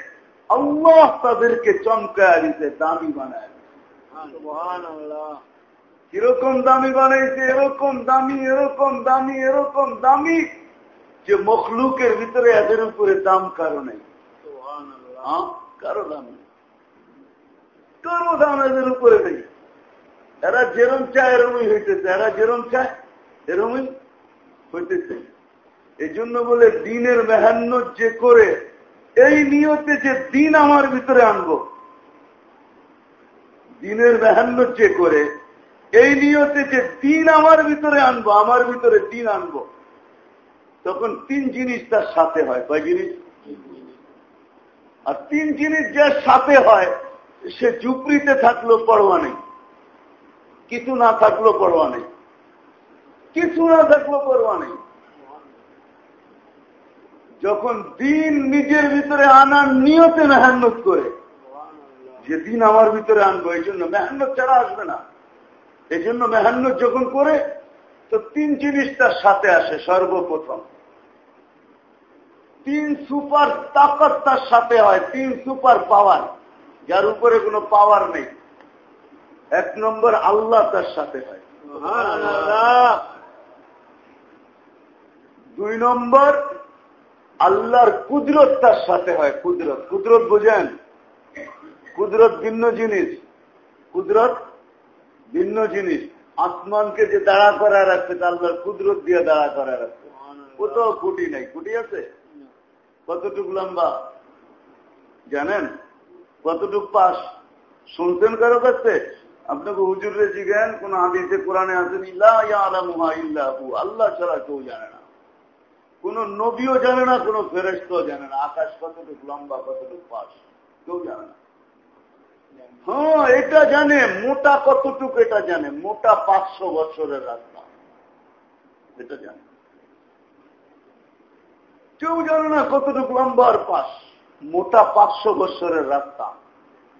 আল্লাহ তাদেরকে চমকায় দিতে দামি বানায়। কীরকম দামি বানাইছে এরকম দামি এরকম দামি এরকম দামি যে মখলুকের ভিতরে এদের উপরে দাম কারও নেই। কারও দাম নেই। কারও দাম এদের উপরে নেই। এরা যেরম চায় এরমই হইতেছে। এরা যেরম চায় এরমই হইতেছে। এই জন্য বলে দিনের মেহান্ন যে করে এই নিয়তে যে দিন আমার ভিতরে আনব, দিনের মেহান্ন যে করে, এই নিয়তে যে দিন আমার ভিতরে আনব, আমার ভিতরে দিন আনব, তখন তিন জিনিস তার সাথে হয়। কয় জিনিস? আর তিন জিনিস যার সাথে হয়, সে ঝুপড়িতে থাকল, পরোয়া নেই। কিছু না থাকল, পরোয়া নেই। কিছু না থাকল, পরোয়া নেই। যখন দিন নিজের ভিতরে আনার নিয়তে মেহান্নত করে যে দিন আমার ভিতরে আনব এই জন্য মেহান্নত ছাড়া আসবে না। এই জন্য মেহান্ন যখন করে তো তিন জিনিস তার সাথে আসে সর্বপ্রথম। তিন সুপার তাকত তার সাথে হয় তিন সুপার পাওয়ার যার উপরে কোনো পাওয়ার নেই। এক নম্বর আল্লাহ তার সাথে হয়। দুই নম্বর আল্লাহর কুদরত তার সাথে হয় কুদরত। কুদরত বোঝেন? কুদরত ভিন্ন জিনিস। কুদরত ভিন্ন জিনিস। আসমানকে যে দাঁড়া করা রাখছে তা আল্লাহর কুদরত দিয়ে দাঁড়া করা রাখছে। কোথাও কুটি নাই। কুটি আছে? কতটুক লম্বা? জানেন? কতটুক পাশ? শুনতেন কারও কাছে? আপনাকে হুজুরে জিজ্ঞেন কোন আদিতে কোরআনে আছেন ইল্লাহু। আল্লাহ ছাড়া কেউ জানে না। কোন নবীও জানে না, কোন ফেরেস্ত জানে না। আকাশ কতটুক লম্বা, কতটুক পাশ, কেউ জানে না। হ্যাঁ এটা জানে, মোটা কতটুক এটা জানে, মোটা পাঁচশো বছরের রাস্তা। এটা জানে। কেউ জানে না কতটুকু লম্বার পাশ, মোটা পাঁচশো বছরের রাস্তা।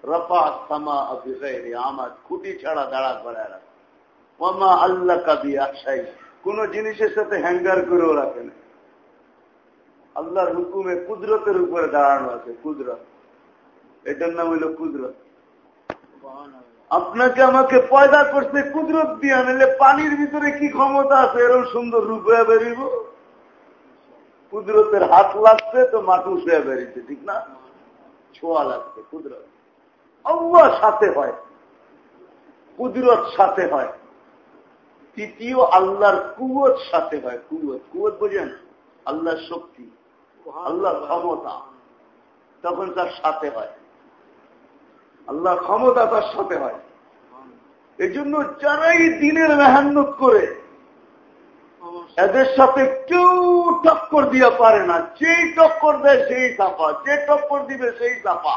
রফা সামা অভিষেক আমার খুঁটি ছাড়া দাঁড়া করে রাখা আল্লাহ কাবি আশাই কোন জিনিসের সাথে হ্যাঙ্গার করেও রাখে না। আল্লাহর হুকুমে কুদরতের উপরে দাঁড়ানো আছে, কুদরত। এটার নাম হইল কুদরত। আপনাকে আমাকে পয়দা করতে কুদরত দিয়ে নিলে পানির ভিতরে কি ক্ষমতা আছে? এরকম সুন্দর রূপ হয়ে বেরিব। কুদরতের হাত লাগছে তো মাটুস হয়ে বেরিয়েছে, ঠিক না? ছোঁয়া লাগছে, কুদরত। আল্লাহ সাথে হয়। কুদরত সাথে হয়। তৃতীয়, আল্লাহর কুয়ত সাথে হয়। কুয়ত কুয়ত বোঝেন? আল্লাহর শক্তি। আল্লাহর ক্ষমতা, তখন তার সাথে হয়। আল্লাহর ক্ষমতা তার সাথে হয়। এই জন্য যারাই দিনের মেহান্নত করে, এদের সাথে কেউ টক্কর দিয়ে পারে না। যেই টক্কর দেয় সেই চাপা, যে টক্কর দিবে সেই চাপা।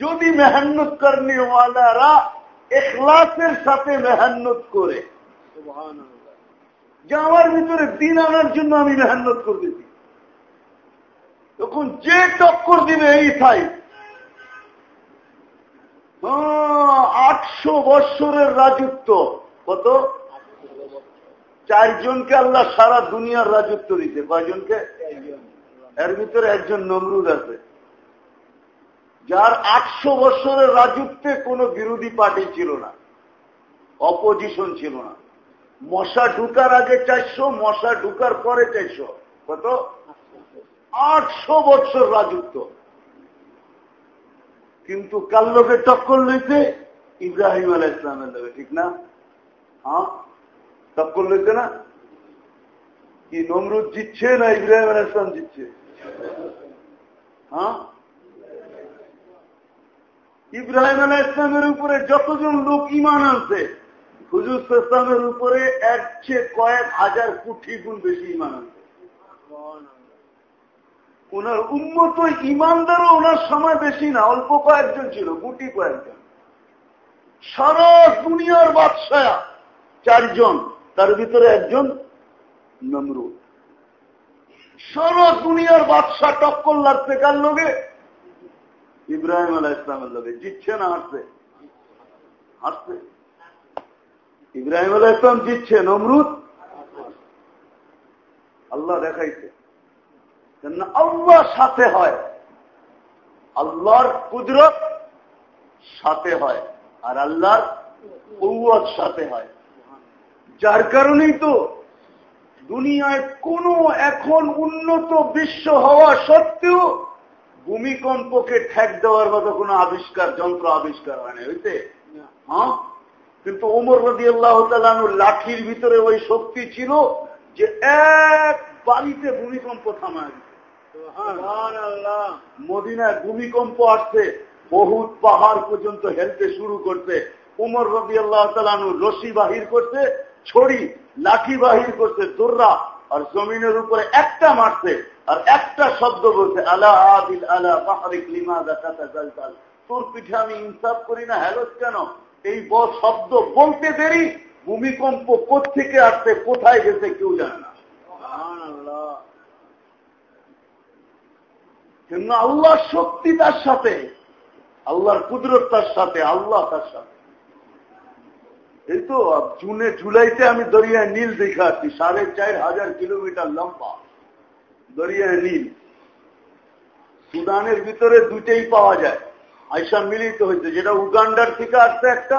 যদি মেহান্নত কর্মীওয়ালারা এখলাসের সাথে মেহান্নত করে, যে আমার ভিতরে দিন আনার জন্য আমি মেহান্নত করতেছি। তখন যে টক্কর দিবে এই থাই আটশো বৎসরের রাজত্ব। কত? চারজনকে আল্লাহ সারা দুনিয়ার রাজত্ব দিতে কয়জনকে? এর ভিতরে একজন নমরুদ আছে। যার আটশো বছরের রাজত্বে কোনো বিরোধী পার্টি ছিল না। অপোজিশন ছিল না। মশা ঢুকার আগে চারশো, মশা ঢুকার পরে চারশো। কত? আটশো বছর রাজত্ব। কিন্তু কার লোকে টক্কর লইতে ইব্রাহিম আলাহ ইসলামের লোকে, ঠিক না? হ্যাঁ? টক্কর লইতে না? কি নমরুদ জিতছে না ইব্রাহিম আলাহ ইসলাম জিতছে? হ্যাঁ? ইব্রাহিম আলাহ ইসলামের উপরে যতজন লোক ইমান আনছে, হুজুর ইসলামের উপরে এক চেয়ে কয়েক হাজার কোটি গুণ বেশি ইমান আনছে। ওনার উন্মত ইমানদারও ওনার সময় বেশি না, অল্প কয়েকজন ছিল, গুটি কয়েকজন। সারা দুনিয়ার বাদশায়া চারজন, তার ভিতরে একজন নমরু সারা দুনিয়ার বাদশাহ টক্কর লাগছে কার লোকে ইব্রাহিম আলাহ ইসলামের লোকে জিতছে না হাসছে হাসছে ইব্রাহিম আলাহ ইসলাম জিতছে, নমরুদ? আল্লাহ দেখাইছে। আল্লাহ সাথে হয়। আল্লাহর কুদরত সাথে হয় আর আল্লাহর কৌয়ত সাথে হয়। যার কারণেই তো দুনিয়ায় কোন এখন উন্নত বিশ্ব হওয়া সত্ত্বেও ভূমিকম্পকে ঠেক দেওয়ার মতো কোন আবিষ্কার যন্ত্র আবিষ্কার হয় না হইতে হ্যাঁ? কিন্তু ওমর রদি আল্লাহ লাঠির ভিতরে ওই শক্তি ছিল যে এক বাড়িতে ভূমিকম্প থামায় মদিনায় ভূমিকম্প আসছে বহুত পাহাড় পর্যন্ত হেলতে শুরু করছে। উমর রবি আল্লাহ তালু রশি বাহির করছে ছড়ি লাঠি বাহির করছে দোররা আর জমিনের উপরে একটা মারছে আর একটা শব্দ বলছে আলা আদিল আলা পাহাড়িক লিমা তোর পিঠে আমি ইনসাফ করি না হ্যালো কেন? এই ব শব্দ বলতে দেরি ভূমিকম্প কোথেকে আসছে কোথায় গেছে কেউ জানে না। কিন্তু আল্লাহর শক্তি তার সাথে, আল্লাহর কুদরত তার সাথে, আল্লাহ তার সাথে। এই তো জুনে জুলাইতে আমি দরিয়ায় নীল দেখে সাড়ে চার হাজার কিলোমিটার লম্বা। দরিয়ায় নীল। সুদানের ভিতরে দুইটাই পাওয়া যায়। আইসা মিলিত হয়েছে, যেটা উগান্ডার থেকে আসছে একটা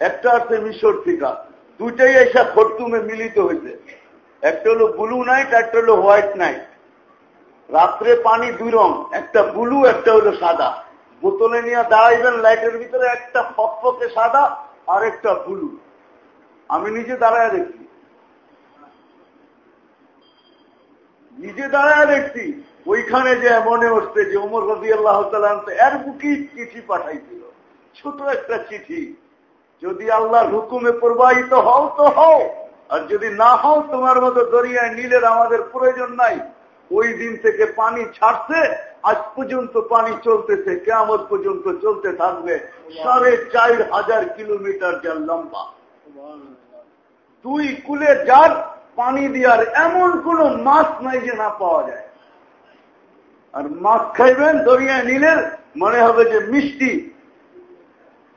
একটা আসছে মিশর থেকে। দুইটাই আইসা খরতুমে মিলিত হয়েছে। একটা হলো ব্লু নাইট, একটা হলো হোয়াইট নাইট। রাত্রে পানি দুই রং, একটা ব্লু, একটা হলো সাদা। বোতলে নিয়ে দাঁড়াইবেন, লাইটের ভিতরে একটা ফকফকে সাদা আর একটা ব্লু। আমি নিজে দাঁড়ায় দেখছি নিজে দাঁড়ায় দেখছি, ওইখানে যে মনে হচ্ছে যে ওমর রবি আল্লাহ এর বুকি চিঠি পাঠাইছিল। ছোট একটা চিঠি। যদি আল্লাহর হুকুমে প্রবাহিত হও তো হও, আর যদি না হও, তোমার মতো দরিয়ায় নীলের আমাদের প্রয়োজন নাই। ওই দিন থেকে পানি ছাড়ছে, আজ পর্যন্ত পানি চলতেছে কেমন পর্যন্ত চলতে থাকবে। সাড়ে চার হাজার কিলোমিটার যার লম্বা। দুই কুলে যার পানি দেওয়ার এমন কোন মাছ নাই যে না পাওয়া যায়। আর মাছ খাইবেন দরিয়ায় নিলেন, মনে হবে যে মিষ্টি।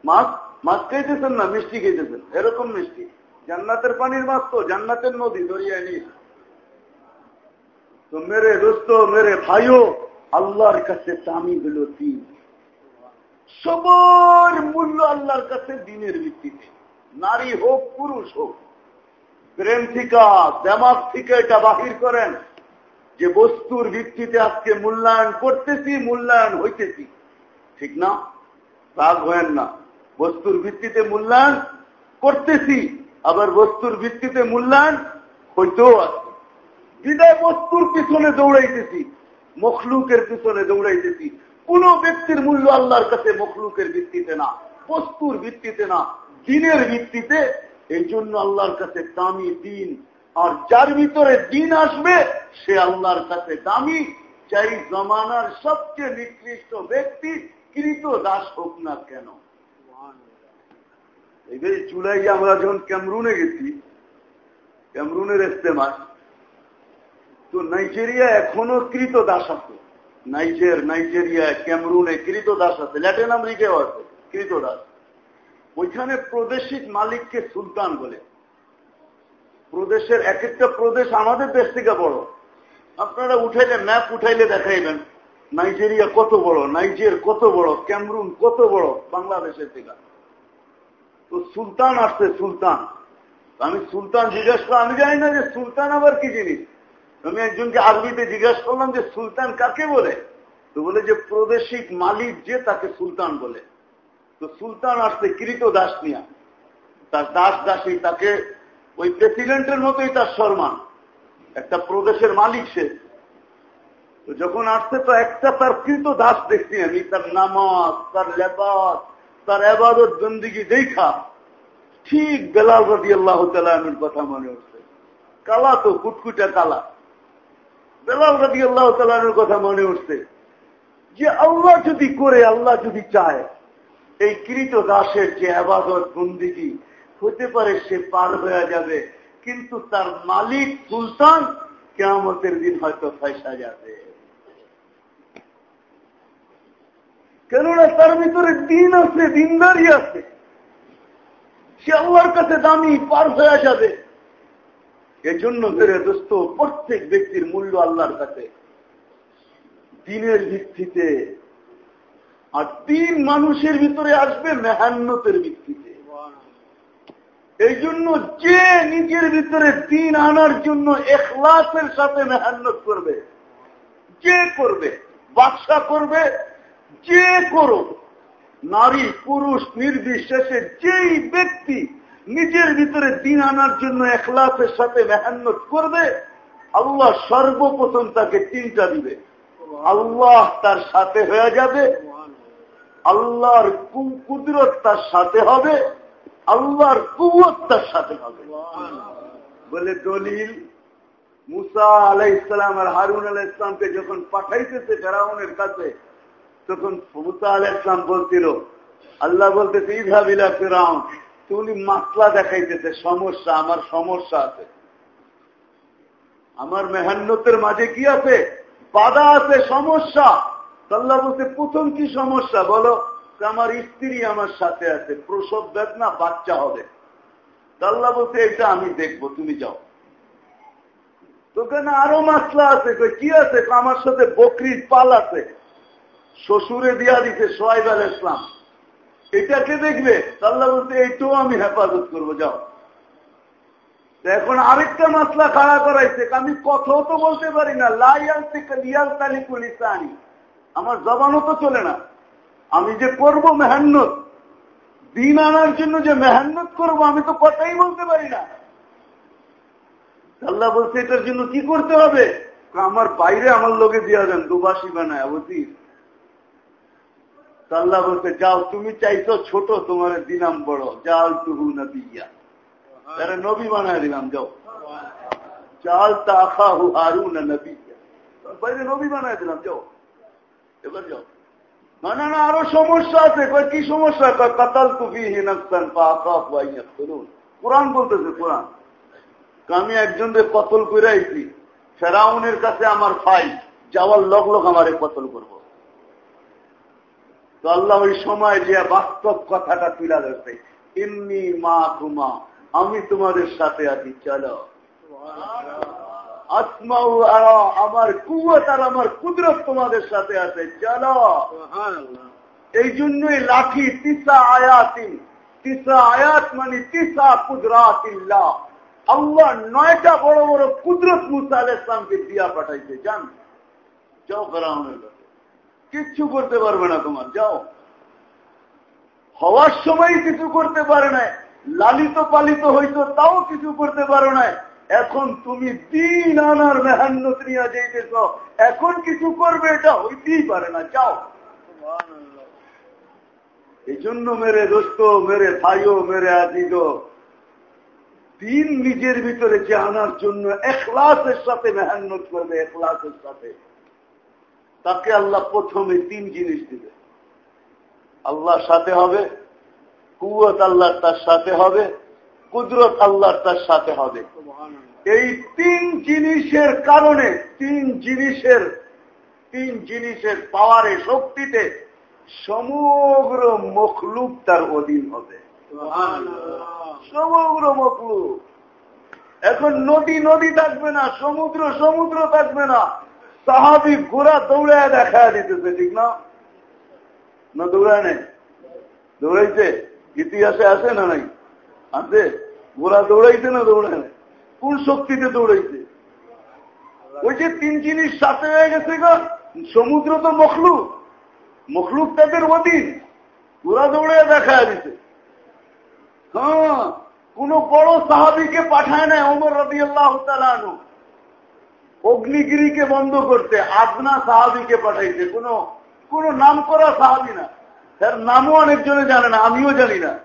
মাছ মাছ খাইতেছেন না, মিষ্টি খাইতেছেন? এরকম মিষ্টি। জান্নাতের পানির মাছ তো, জান্নাতের নদী দরিয়ায় নীল তো মেরে দোস্ত, মেরে ভাইও, আল্লাহর কাছে দামি হল তিন সবার মূল্য আল্লাহর কাছে দিনের ভিত্তিতে। নারী হোক, পুরুষ হোক। প্রেম থিকা, দেমাগ থেকে এটা বাহির করেন। যে বস্তুর ভিত্তিতে আজকে মূল্যায়ন করতেছি, মূল্যায়ন হইতেছি। ঠিক না? রাগ হয়েন না। বস্তুর ভিত্তিতে মূল্যায়ন করতেছি, আবার বস্তুর ভিত্তিতে মূল্যায়ন হইতেও আছে। বিদায় বস্তুর পিছনে দৌড়াইতেছি, মখলুকের পিছনে দৌড়াইতেছি। কোন ব্যক্তির মূল্য আল্লাহর কাছে মখলুকের ভিত্তিতে না, বস্তুর ভিত্তিতে না, দিনের ভিত্তিতে। এই জন্য আল্লাহর কাছে দামি দিন, আর যার ভিতরে দিন আসবে, সে আল্লাহর কাছে দামি চাই জমানার সবচেয়ে নিকৃষ্ট ব্যক্তি, কৃত দাস হোক না কেন। এই জুলাই আমরা যখন ক্যামরুনে গেছি, ক্যামরুনের ইস্তেমাল তো নাইজেরিয়া এখনও কৃত দাস আছে। নাইজের, নাইজেরিয়া, ক্যামরুনে কৃত দাস আছে। ল্যাটিন আমেরিকাও আছে, কৃত দাস। ওইখানে প্রদেশিক মালিককে সুলতান বলে। প্রদেশের এক একটা প্রদেশ আমাদের দেশ থেকে বড়। আপনারা উঠাইলে, ম্যাপ উঠাইলে দেখাইবেন, নাইজেরিয়া কত বড়, নাইজের কত বড়, ক্যামরুন কত বড় বাংলাদেশের থেকে। তো সুলতান আসছে, সুলতান। আমি সুলতান জিজ্ঞেস আমি জানি না যে সুলতান আবার কি জিনিস? আমি একজনকে আরবিতে জিজ্ঞাসা করলাম যে সুলতান কাকে বলে? তো বলে যে প্রদেশিক মালিক যে তাকে সুলতান বলে। তো সুলতান আসছে কৃত দাস নিয়া। তার দাস দাসী তাকে ওই প্রেসিডেন্টের মতোই তার সম্মান। একটা প্রদেশের মালিক সে। তো যখন আসছে তো একটা তার কৃত দাস দেখছি আমি। তার নামাজ, তার লেবাস, তার এবাদত বন্দিগি দেখা। ঠিক বেলাল রবি আল্লাহ তালামের কথা মনে হচ্ছে কালা তো কুটকুটা কালা। বেলাল রবি আল্লাহ তালামের কথা মনে উঠছে যে আল্লাহ যদি করে, আল্লাহ যদি চায়, এই কৃত দাসের যে আবাদত বন্দিগি হতে পারে সে পার হয়ে যাবে, কিন্তু তার মালিক সুলতান কেমতের দিন হয়তো ফাইসা যাবে। কেননা তার ভিতরে দিন আছে, দিনদারি আছে। সে আল্লাহর কাছে দামি পার হয়ে যাবে। এজন্য ধরে দোস্ত, প্রত্যেক ব্যক্তির মূল্য আল্লাহর কাছে। দিনের ভিত্তিতে আর তিন মানুষের ভিতরে আসবে মেহান্নতের ভিত্তিতে। এই জন্য যে নিজের ভিতরে দিন আনার জন্য এখলাসের সাথে মেহান্নত করবে, যে করবে, বাদশা করবে, যে করো নারী, পুরুষ, নির্বিশেষে যেই ব্যক্তি নিজের ভিতরে দিন আনার জন্য এখলাসের সাথে মেহান্নত করবে, আল্লাহ সর্বপ্রথম তাকে তিনটা দিবে। আল্লাহ তার সাথে হয়ে যাবে, আল্লাহর কুদরত তার সাথে হবে, আল্লাহর কুয়ত তার সাথে হবে। বলে দলিল, মুসা আলাই ইসলাম আর হারুন আলাহ ইসলামকে যখন পাঠাইতেছে ফেরাউনের কাছে, তখন মুসা আলাহ ইসলাম বলছিল, আল্লাহ বলতেছে ইধাবিলা ফেরাউন। তুমি মাসলা দেখাইতেছে, সমস্যা, আমার সমস্যা আছে। আমার মেহান্নতের মাঝে কি আছে? বাধা আছে, সমস্যা। আল্লাহ বলতে প্রথম কি সমস্যা? বলো আমার স্ত্রী আমার সাথে আছে, প্রসব বেদনা, বাচ্চা হবে। আল্লাহ বলছে এটা আমি দেখব, তুমি যাও। তোখানে আরও মাসলা আছে কি আছে? আমার সাথে বকরির পাল আছে। শ্বশুরে দিয়া দিছে সোয়াইব আল ইসলাম এটাকে দেখবে, আল্লাহ বলছে এইটাও আমি হেফাজত করব, যাও। এখন আরেকটা মাসলা খাড়া করাইছে আমি কথাও তো বলতে পারি না লাইয়াল থেকে লিয়াল আমার জবানও তো চলে না। আমি যে করব মেহান্নত, দিন আনার জন্য যে মেহান্নত করব, আমি তো কথাই বলতে পারি না। আল্লাহ বলছে, এটার জন্য কি করতে হবে? আমার বাইরে আমার লোকে দিয়া দেন দুবাসী বানায় আল্লাহ বলছে যাও তুমি চাইছো ছোট তোমার দিনাম বড়। যাও তুহু নবী তারা নবী বানায় দিলাম যাও। চাল তাখা হু হারু না নবী বাইরে নবী বানায় দিলাম যাও। এবার যাও। না না না আরও সমস্যা আছে। কি সমস্যা? কাতাল তুফি হিনাক্তান কোরআন বলতেছে কোরআন। আমি একজনদের কতল করে আইছি ফেরাউনের কাছে আমার ফাই যাওয়ার লগ লগ আমারে কতল করব। তো আল্লাহ ওই সময় যে বাস্তব কথাটা তুলে ধরছে এমনি মা কুমা আমি তোমাদের সাথে আছি চলো। আসমাউ আমার কুয়াত আর আমার কুদরত তোমাদের সাথে আছে চলো। এই জন্যই লাঠি তিসা আয়াতিন তিসা আয়াত মানে তিসা কুদরাতিল্লাহ। আল্লাহ নয়টা বড় বড় কুদরত মুসা আল ইসলামকে দিয়া পাঠাইছে জান? ফেরাউনের কাছে কিচ্ছু করতে পারবে না তোমার, যাও। হওয়ার সময় কিছু করতে পারে না লালিত পালিত হইতো, তাও কিছু করতে পারো না এখন তুমি দিন আনার মেহান্নত নিয়ে যেতেছ এখন কিছু করবে এটা হইতেই পারে না, যাও। এই জন্য মেরে দোস্ত, মেরে ভাইও, মেরে আজিজ দিন নিজের ভিতরে যে আনার জন্য এখলাসের সাথে মেহান্নত করবে, এখলাসের সাথে। তাকে আল্লাহ প্রথমে তিন জিনিস দিবে। আল্লাহর সাথে হবে কুয়ত আল্লাহ তার সাথে হবে কুদরত আল্লাহ তার সাথে হবে। এই তিন জিনিসের কারণে তিন জিনিসের তিন জিনিসের পাওয়ারে শক্তিতে সমগ্র মখলুক তার অধীন হবে। সমগ্র মখলুক। এখন নদী নদী থাকবে না সমুদ্র সমুদ্র থাকবে না। সাহাবি ঘোরা দৌড়ায় দেখা দিতেছে, ঠিক না? না দৌড়ায় নেই? দৌড়াইছে? ইতিহাসে আছে না নাই? আছে। ঘোরা দৌড়াইছে না দৌড়ায় নেই? কোন শক্তিতে দৌড়াইছে? ওই যে তিন জিনিস সাথে হয়ে গেছে গা, সমুদ্র তো মখলুক। মখলুক তাদের অধীন। ঘোরা দৌড়ে দেখা দিছে। হ্যাঁ কোন বড় সাহাবিকে পাঠায় না ওমর রবি আল্লাহ তালানু অগ্নিগিরিকে বন্ধ করতে আদনা সাহাবিকে পাঠাইছে। কোন কোন নাম করা সাহাবি না। তার নামও অনেকজনে জানে না, আমিও জানি না।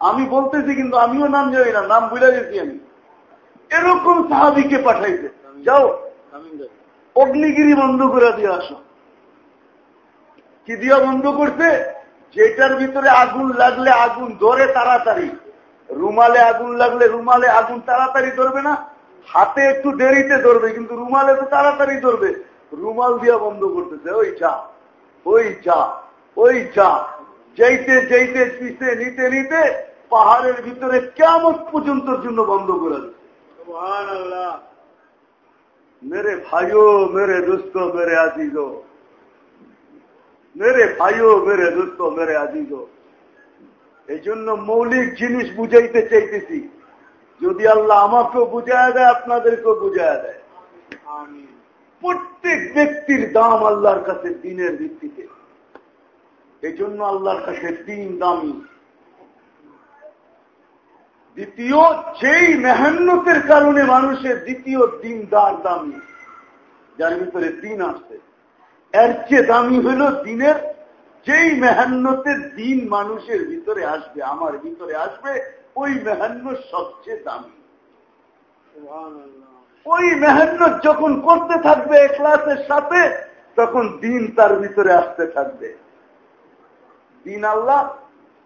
আমি বলতেছি কিন্তু আমিও নাম জানি না, নাম বুঝে গেছি আমি। এরকম সাহাবিকে পাঠাইছে। যাও, অগ্নিগিরি বন্ধ করে দিয়ে আসো। কি দিয়া বন্ধ করছে? যেটার ভিতরে আগুন লাগলে আগুন ধরে তাড়াতাড়ি। রুমালে আগুন লাগলে রুমালে আগুন তাড়াতাড়ি ধরবে না? হাতে একটু দেরিতে ধরবে কিন্তু রুমাল একটু তাড়াতাড়ি ধরবে। রুমাল দিয়া বন্ধ করতেছে ওই চা ওই চা ওই চা যেইতে যেইতে পিছে নিতে নিতে পাহাড়ের ভিতরে কেমন পর্যন্ত জন্য বন্ধ করে মেরে ভাইও মেরে দুস্থ মেরে আজিজ মেরে ভাইও মেরে দুস্থ মেরে আজিজ এই জন্য মৌলিক জিনিস বুঝাইতে চাইতেছি। যদি আল্লাহ আমাকেও বুঝায় দেয় আপনাদেরকেও বুঝায় দেয়। প্রত্যেক ব্যক্তির দাম আল্লাহর কাছে দিনের ভিত্তিতে। এই জন্য আল্লাহর কাছে দিন দামি। দ্বিতীয় যেই মেহান্নতের কারণে মানুষের দ্বিতীয় দিন দার দামি যার ভিতরে দিন আসছে। এর চেয়ে দামি হইল দিনের যেই মেহান্নতের দিন মানুষের ভিতরে আসবে আমার ভিতরে আসবে ওই মেহান্ন সবচেয়ে দামি। ওই মেহান্নত যখন করতে থাকবে ক্লাসের সাথে তখন দিন তার ভিতরে আসতে থাকবে। দিন আল্লাহ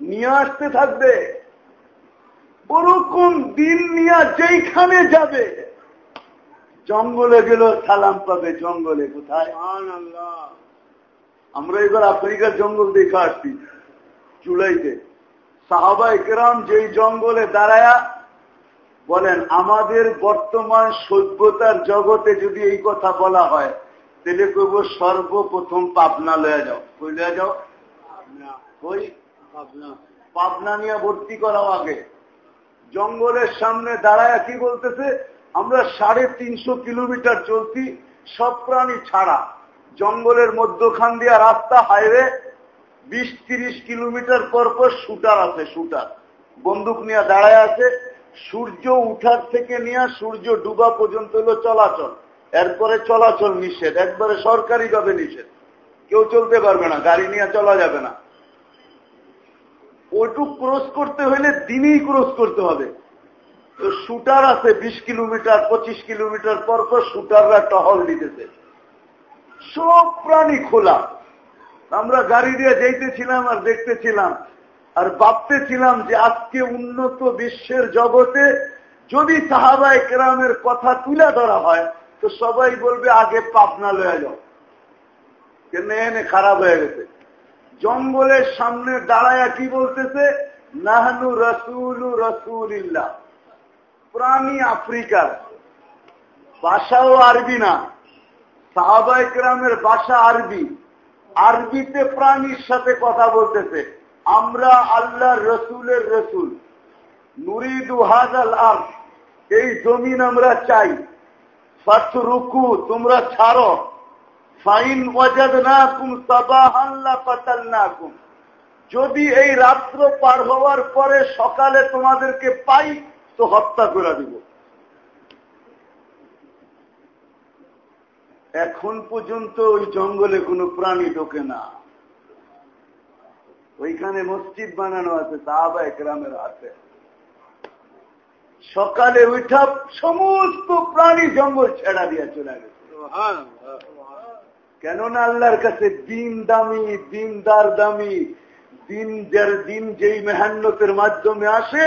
নিয়ে আসতে থাকবে। ওরকম দিন নিয়ে যেইখানে যাবে জঙ্গলে গেল সালাম পাবে। জঙ্গলে কোথায়? আমরা এবার আফ্রিকার জঙ্গল দেখে আসছি চুলাইতে সাহাবা একরাম যেই জঙ্গলে দাঁড়ায়া বলেন আমাদের বর্তমান সভ্যতার জগতে যদি এই কথা বলা হয় তাহলে কইব সর্বপ্রথম পাবনা লয়ে যাও। কই লয়ে যাও? ওই পাবনা। নিয়ে ভর্তি করাও আগে। জঙ্গলের সামনে দাঁড়ায় কি বলতেছে? আমরা সাড়ে তিনশো কিলোমিটার চলছি সব প্রাণী ছাড়া জঙ্গলের মধ্যখান দিয়া রাস্তা হাইওয়ে বিশ তিরিশ কিলোমিটার পর পর শুটার আছে, শুটার। বন্দুক নিয়ে দাঁড়ায় আছে, সূর্য উঠার থেকে নিয়ে সূর্য ডুবা পর্যন্ত হলো চলাচল। এরপরে চলাচল নিষেধ, একবারে সরকারিভাবে নিষেধ। কেউ চলতে পারবে না, গাড়ি নিয়ে চলা যাবে না। ওইটুক ক্রস করতে হলে দিনেই ক্রস করতে হবে। তো শুটার আছে বিশ কিলোমিটার, পঁচিশ কিলোমিটার পর পর শুটাররা টহল দিতেছে। সব প্রাণী খোলা। আমরা গাড়ি দিয়ে যেতেছিলাম আর দেখতেছিলাম। আর ভাবতেছিলাম যে আজকে উন্নত বিশ্বের জগতে যদি সাহাবায় কেরামের কথা তুলে ধরা হয়, তো সবাই বলবে, আগে পাবনা লয়ে যাও। কেন এনে খারাপ হয়ে গেছে। জঙ্গলের সামনে দাঁড়ায় কি বলতেছে? নাহানু রসুল রসুলিল্লাহ। প্রাণী আফ্রিকার ভাষাও আরবি না। সাহাবাইকরামের ভাষা আরবি। আরবিতে প্রাণীর সাথে কথা বলতেছে। আমরা আল্লাহর রসুলের রসুল। নুরিদু হাজাল আর এই জমিন আমরা চাই। রুকু, তোমরা ছাড়ো। ফাইন ওয়াজাদ না কুম সাবাহাল্লা পাতাল না কুম যদি এই রাত্র পার হওয়ার পরে সকালে তোমাদেরকে পাই, তো হত্যা করে দিব। এখন পর্যন্ত ওই জঙ্গলে কোনো প্রাণী ঢোকে না। ওইখানে মসজিদ বানানো আছে সাহাবা একরামের হাতে। সকালে উঠা সমস্ত প্রাণী জঙ্গল ছেড়া দিয়ে চলে গেছে। কেননা আল্লাহর কাছে দিন দামি দিনদার দামি দিন যার দিন যেই মেহান্নতের মাধ্যমে আসে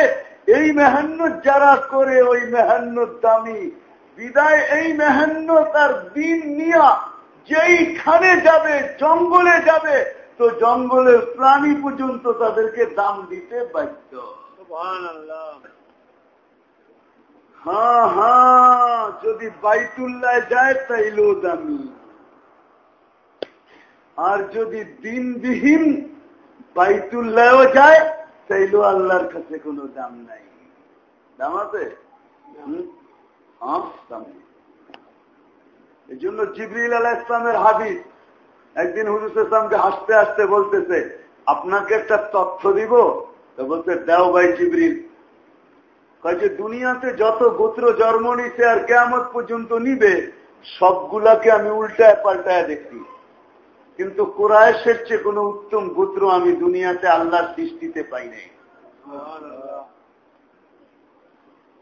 এই মেহান্নত যারা করে ওই মেহান্নত দামি। বিদায় এই মেহান্নত আর দিন নিয়া যেইখানে যাবে জঙ্গলে যাবে তো জঙ্গলের প্রাণী পর্যন্ত তাদেরকে দাম দিতে বাধ্য। হ্যাঁ হ্যাঁ যদি বাইতুল্লায় যায় তাইলেও দামি। আর যদি দিনবিহীন বাইতুল্লাহও যায় তাইলেও আল্লাহর কাছে কোনো দাম নাই। দাম আছে? এই জন্য জিবরিল আলাহ ইসলামের হাদিস, একদিন হুজুর ইসলামকে হাসতে হাসতে বলতেছে, আপনাকে একটা তথ্য দিব? তো বলতে দেও ভাই জিবরিল। যে, দুনিয়াতে যত গোত্র জন্ম নিছে আর কেমন পর্যন্ত নিবে, সবগুলাকে আমি উল্টায় পাল্টায় দেখি। কিন্তু কোরআশের চেয়ে কোন উত্তম গোত্র আমি দুনিয়াতে আল্লাহর সৃষ্টিতে পাই নাই।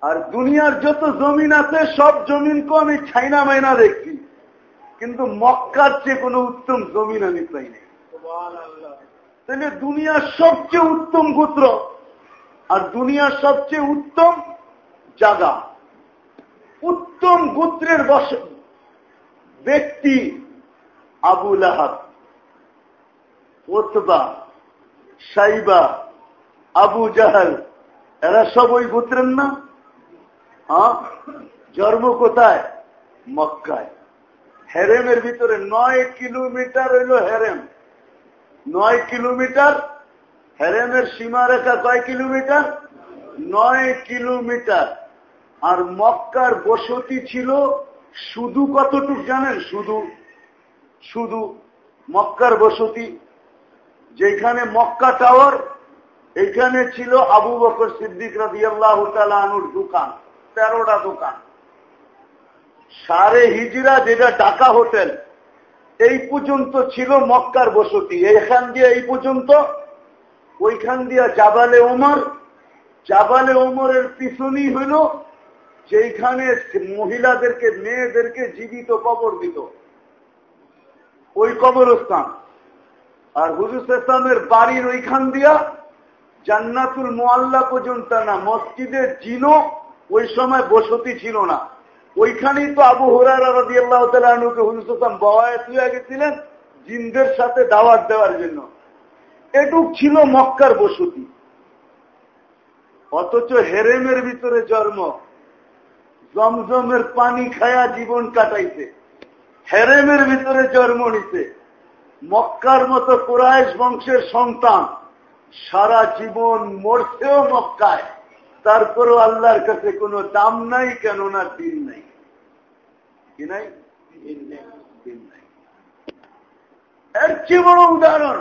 আর দুনিয়ার যত জমিন আছে, সব জমিনকে আমি ছাইনা মাইনা দেখছি কিন্তু মক্কার চেয়ে কোন উত্তম জমিন আমি পাই নাই। তাহলে দুনিয়ার সবচেয়ে উত্তম গোত্র আর দুনিয়ার সবচেয়ে উত্তম জাগা। উত্তম গোত্রের বস ব্যক্তি আবুল আহাব ওতবা, সাইবা, আবু জাহাল, এরা সব ওই গোত্রের না? হ্যাঁ? জন্ম কোথায়? মক্কায়। হেরেমের ভিতরে নয় কিলোমিটার হইল হেরেম। নয় কিলোমিটার? হেরেমের সীমারেখা কয় কিলোমিটার? নয় কিলোমিটার। আর মক্কার বসতি ছিল শুধু কতটুক জানেন? শুধু শুধু মক্কার বসতি। যেখানে মক্কা টাওয়ার, এখানে ছিল আবু বকর সিদ্দিক রাজিয়াল্লাহ আনুর দোকান। তেরোটা দোকান। সারে হিজরা যেটা ঢাকা হোটেল, এই পর্যন্ত ছিল মক্কার বসতি। এইখান দিয়ে এই পর্যন্ত, ওইখান দিয়া জাবালে ওমর, জাবালে ওমরের পিছনই হইল যেখানে মহিলাদেরকে, মেয়েদেরকে জীবিত কবর দিত। ওই কবরস্থান। আর হুজুর ইসলামের বাড়ির ওইখান দিয়া জান্নাতুল মোয়াল্লা পর্যন্ত না মসজিদের জিনো ওই সময় বসতি ছিল না। ওইখানেই তো আবু হুরারা রাজি আল্লাহ তালুকে হুজুর ইসলাম বওয়ায় গেছিলেন জিনদের সাথে দাওয়াত দেওয়ার জন্য। এটুক ছিল মক্কার বসতি। অথচ হেরেমের ভিতরে জন্ম। জমজমের পানি খায়া জীবন কাটাইছে। হেরেমের ভিতরে জন্ম নিতে মক্কার মতো কোরআশ বংশের সন্তান সারা জীবন মরছেও মক্কায়। তারপরও আল্লাহর কাছে কোনো দাম নাই, কেননা দিন নাই। কি নাই? দিন নাই এর চেয়ে বড় উদাহরণ,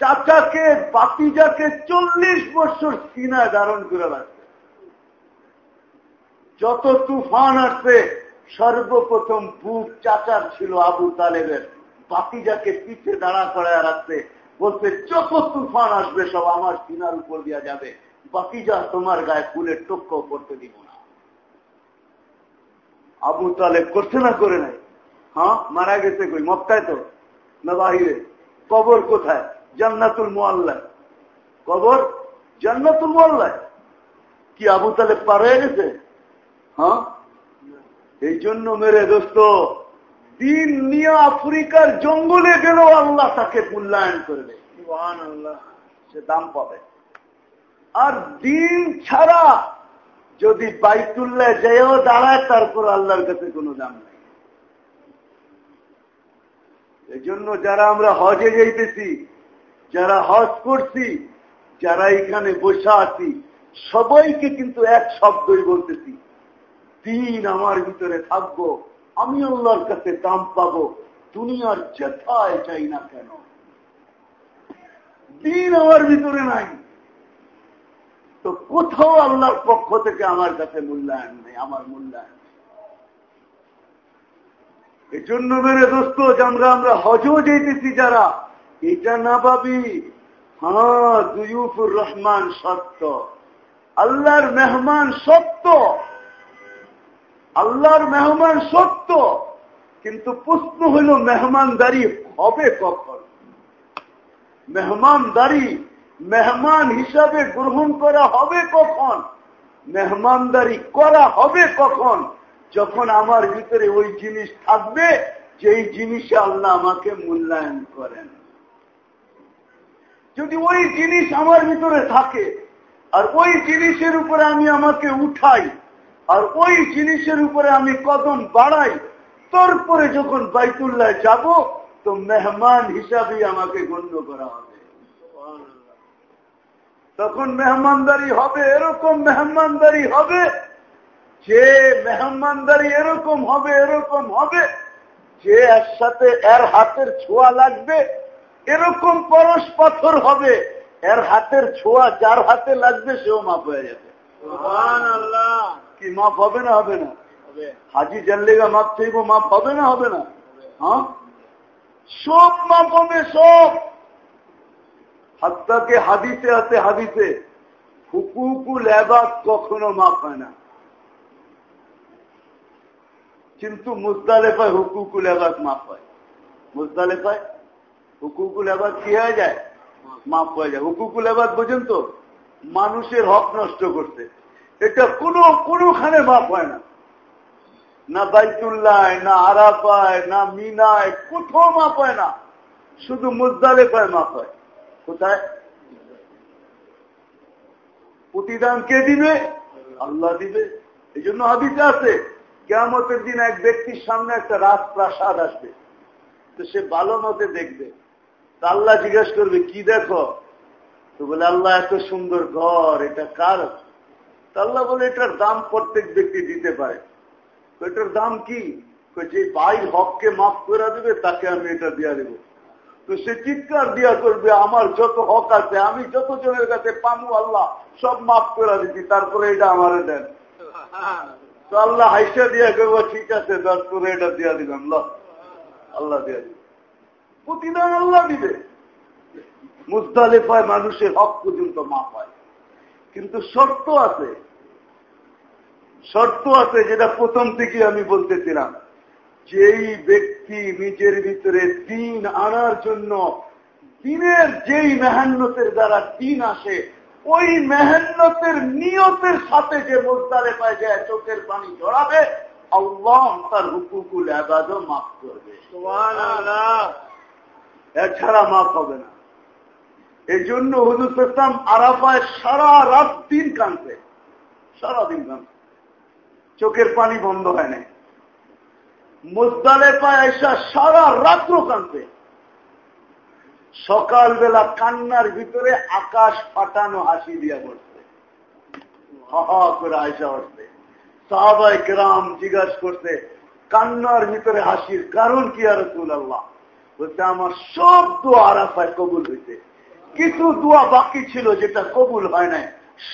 চাচাকে বাতিজাকে চল্লিশ বছর সিনায় ধারণ করে রাখছে যত তুফান আসছে সর্বপ্রথম বুক চাচার ছিল আবু তালেবের। বাতিজাকে পিঠে দাঁড়া করায় রাখছে বলছে যত তুফান আসবে, সব আমার সিনার উপর দিয়া যাবে। বাতিজা তোমার গায়ে ফুলের টক্ক করতে দিব না। আবু তালেব করছে না করে নাই? হ্যাঁ মারা গেছে কই? মক্কায় তো? না বাহিরে? কবর কোথায়? জান্নাতুল মোয়াল্লায় কবর? জান্নাতুল মোয়াল্লায় কি আবু তালেব পার হয়ে গেছে? হ্যাঁ? এই জন্য মেরে দোস্ত দিন নিয়ে আফ্রিকার জঙ্গলে গেলেও আল্লাহ তাকে মূল্যায়ন করবে। সে দাম পাবে। আর দিন ছাড়া যদি বাইতুল্লাহ যেও দাঁড়ায়, তারপর আল্লাহর কাছে কোনো দাম নেই। এই জন্য যারা আমরা হজে যাইতেছি, যারা হজ করছি, যারা এখানে বসে আছি, সবাইকে কিন্তু এক শব্দই বলতেছি, দিন আমার ভিতরে থাকব, আমি আল্লাহর কাছে দাম পাবো, দুনিয়ার যেথায় চাই না কেন? দিন আমার ভিতরে নাই। তো কোথাও আল্লাহর পক্ষ থেকে আমার কাছে মূল্যায়ন নেই, আমার মূল্যায়ন এই জন্য মেরে দোস্ত আমরা আমরা হজও যেতেছি যারা, এটা না ভাবি হ্যাঁ দুয়ুফুর রহমান সত্য। আল্লাহর মেহমান সত্য। আল্লাহর মেহমান সত্য। কিন্তু প্রশ্ন হইল মেহমানদারি হবে কখন? মেহমানদারি মেহমান হিসাবে গ্রহণ করা হবে কখন? মেহমানদারি করা হবে কখন? যখন আমার ভিতরে ওই জিনিস থাকবে, যেই জিনিসে আল্লাহ আমাকে মূল্যায়ন করেন। যদি ওই জিনিস আমার ভিতরে থাকে, আর ওই জিনিসের উপরে আমি আমাকে উঠাই, আর ওই জিনিসের উপরে আমি কদম বাড়াই, তারপরে যখন বাইতুল্লাহ যাব, তো মেহমান হিসাবে আমাকে গণ্য করা হবে। তখন মেহমানদারি হবে এরকম মেহমানদারি হবে যে মেহমানদারি এরকম হবে এরকম হবে যে এর সাথে এর হাতের ছোঁয়া লাগবে এরকম পরশ পাথর হবে এর হাতের ছোঁয়া যার হাতে লাগবে সেও মাপ হয়ে যাবে। কি মাপ হবে না হবে না? হাজি জানলেগা মাপ চাইব মাপ হবে না হবে না? হ্যাঁ? সব মাপ হবে সব। হাত্তাকে হাদিতে আছে হাদিতে হুকুকুল এবাদ কখনো মাপ হয় না। কিন্তু মুজদালেফায় হুকুকুল এবাদ মাপ হয়। মুজদালেফায় হুকুকুল এবাদ কি হয়ে যায়? মাপ হয়ে যায়। হুকুকুল এবাদ বোঝেন তো, মানুষের হক নষ্ট করতে। এটা কোনো, কোনোখানে মাপ হয় না। না বাইতুল্লায়, না আরাফায়, না মিনায়, কোথাও মাপ হয় না। শুধু মুজদালেফায় মাপ হয়। কোথায়? প্রতিদান কে দিবে? আল্লাহ দিবে। এই জন্য হাদিসে আছে কেমতের দিন এক ব্যক্তির সামনে একটা রাজপ্রাসাদ আসবে। তো সে ভালো মতে দেখবে। তা আল্লাহ জিজ্ঞেস করবে, কি দেখো? তো বলে, আল্লাহ, এত সুন্দর ঘর, এটা কার? আল্লাহ বলে, এটার দাম প্রত্যেক ব্যক্তি দিতে পারে। এটার দাম কি? যে বাইর হককে মাফ করে দেবে, তাকে আমি এটা দিয়া দেবো। তো সে চিৎকার দিয়া করবে, আমার যত হক আছে, আমি যত জনের কাছে পামু, আল্লাহ সব মাফ করে দিচ্ছি তারপরে এটা আমার দেন। তো আল্লাহ হাইসা দিয়া করব ঠিক আছে করে এটা দিয়া দিলাম আল্লাহ দিয়া দিবে প্রতিদান আল্লাহ দিবে। মুস্তালেফায় মানুষের হক পর্যন্ত মাফ হয়। কিন্তু শর্ত আছে। শর্ত আছে যেটা প্রথম থেকে আমি বলতেছিলাম, যেই ব্যক্তি নিজের ভিতরে দিন আনার জন্য দিনের যেই মেহান্নতের দ্বারা দিন আসে ওই মেহান্নতের নিয়তের সাথে যে মোজদারে পায় যায় চোখের পানি জড়াবে আল্লাহ তার হুকুকুল আবাদও মাফ করবে। এছাড়া মাফ হবে না। এই জন্য হুজুর ইসলাম আরাফায় সারা রাত দিন কানছে সারা দিন কানছে চোখের পানি বন্ধ হয় নাই। মুজদালে পায় এসা সারা রাত্র কানতে সকালবেলা কান্নার ভিতরে আকাশ পাঠানো হাসি দিয়া বসছে হা করে আয়সা উঠছে সাহাবাই গ্রাম জিজ্ঞাসা করতে কান্নার ভিতরে হাসির কারণ কি আর আল্লাহ বলতে আমার সব দোয়া আরাফায় কবুল হয়েছে কিছু দোয়া বাকি ছিল যেটা কবুল হয় নাই।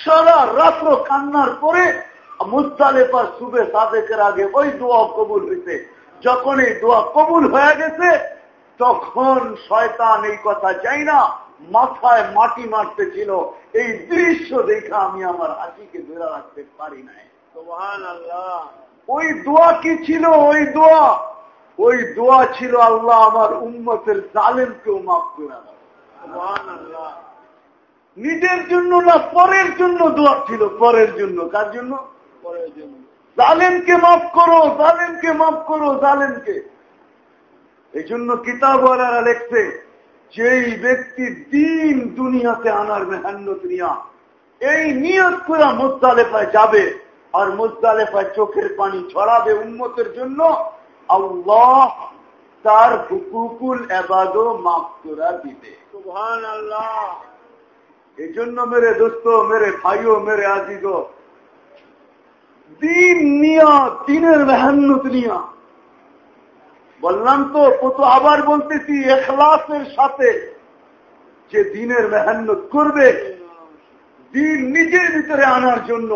সারা রাত্র কান্নার পরে মুস্তালেফার সুবে সাদেকের আগে ওই দোয়া কবুল হয়েছে যখন এই দোয়া কবুল হয়ে গেছে তখন শয়তান এই কথা চাই না মাথায় মাটি মারতে ছিল এই দৃশ্য দেখে আমি আমার হাসিকে ধরে রাখতে পারি নাই। ওই দোয়া কি ছিল? ওই দোয়া? ওই দোয়া ছিল আল্লাহ আমার উম্মতের জালেমকেও মাফ করে নিজের জন্য না পরের জন্য দোয়া ছিল? পরের জন্য। কার জন্য? পরের জন্য। জালেমকে মাফ করো, জালেমকে মাফ করো, জালেমকে। এই জন্য কিতাবওয়ালারা লেখছে, যেই ব্যক্তি দিন দুনিয়াতে আনার মেহান্নত নিয়া, এই নিয়ত করা মুস্তালেফায় যাবে, আর মুস্তালেফায় চোখের পানি ছড়াবে উন্মতের জন্য, আল্লাহ তার হুকুকুল এবাদও মাফ করা দিবে। আল্লাহ এই জন্য মেরে দোস্ত, মেরে ভাইও, মেরে আজিজ দিন নিয়া দিনের মেহান্নত নিয়া। বললাম তো কত আবার বলতেছি, এখলাসের সাথে যে দিনের মেহান্নত করবে, দিন নিজের ভিতরে আনার জন্য,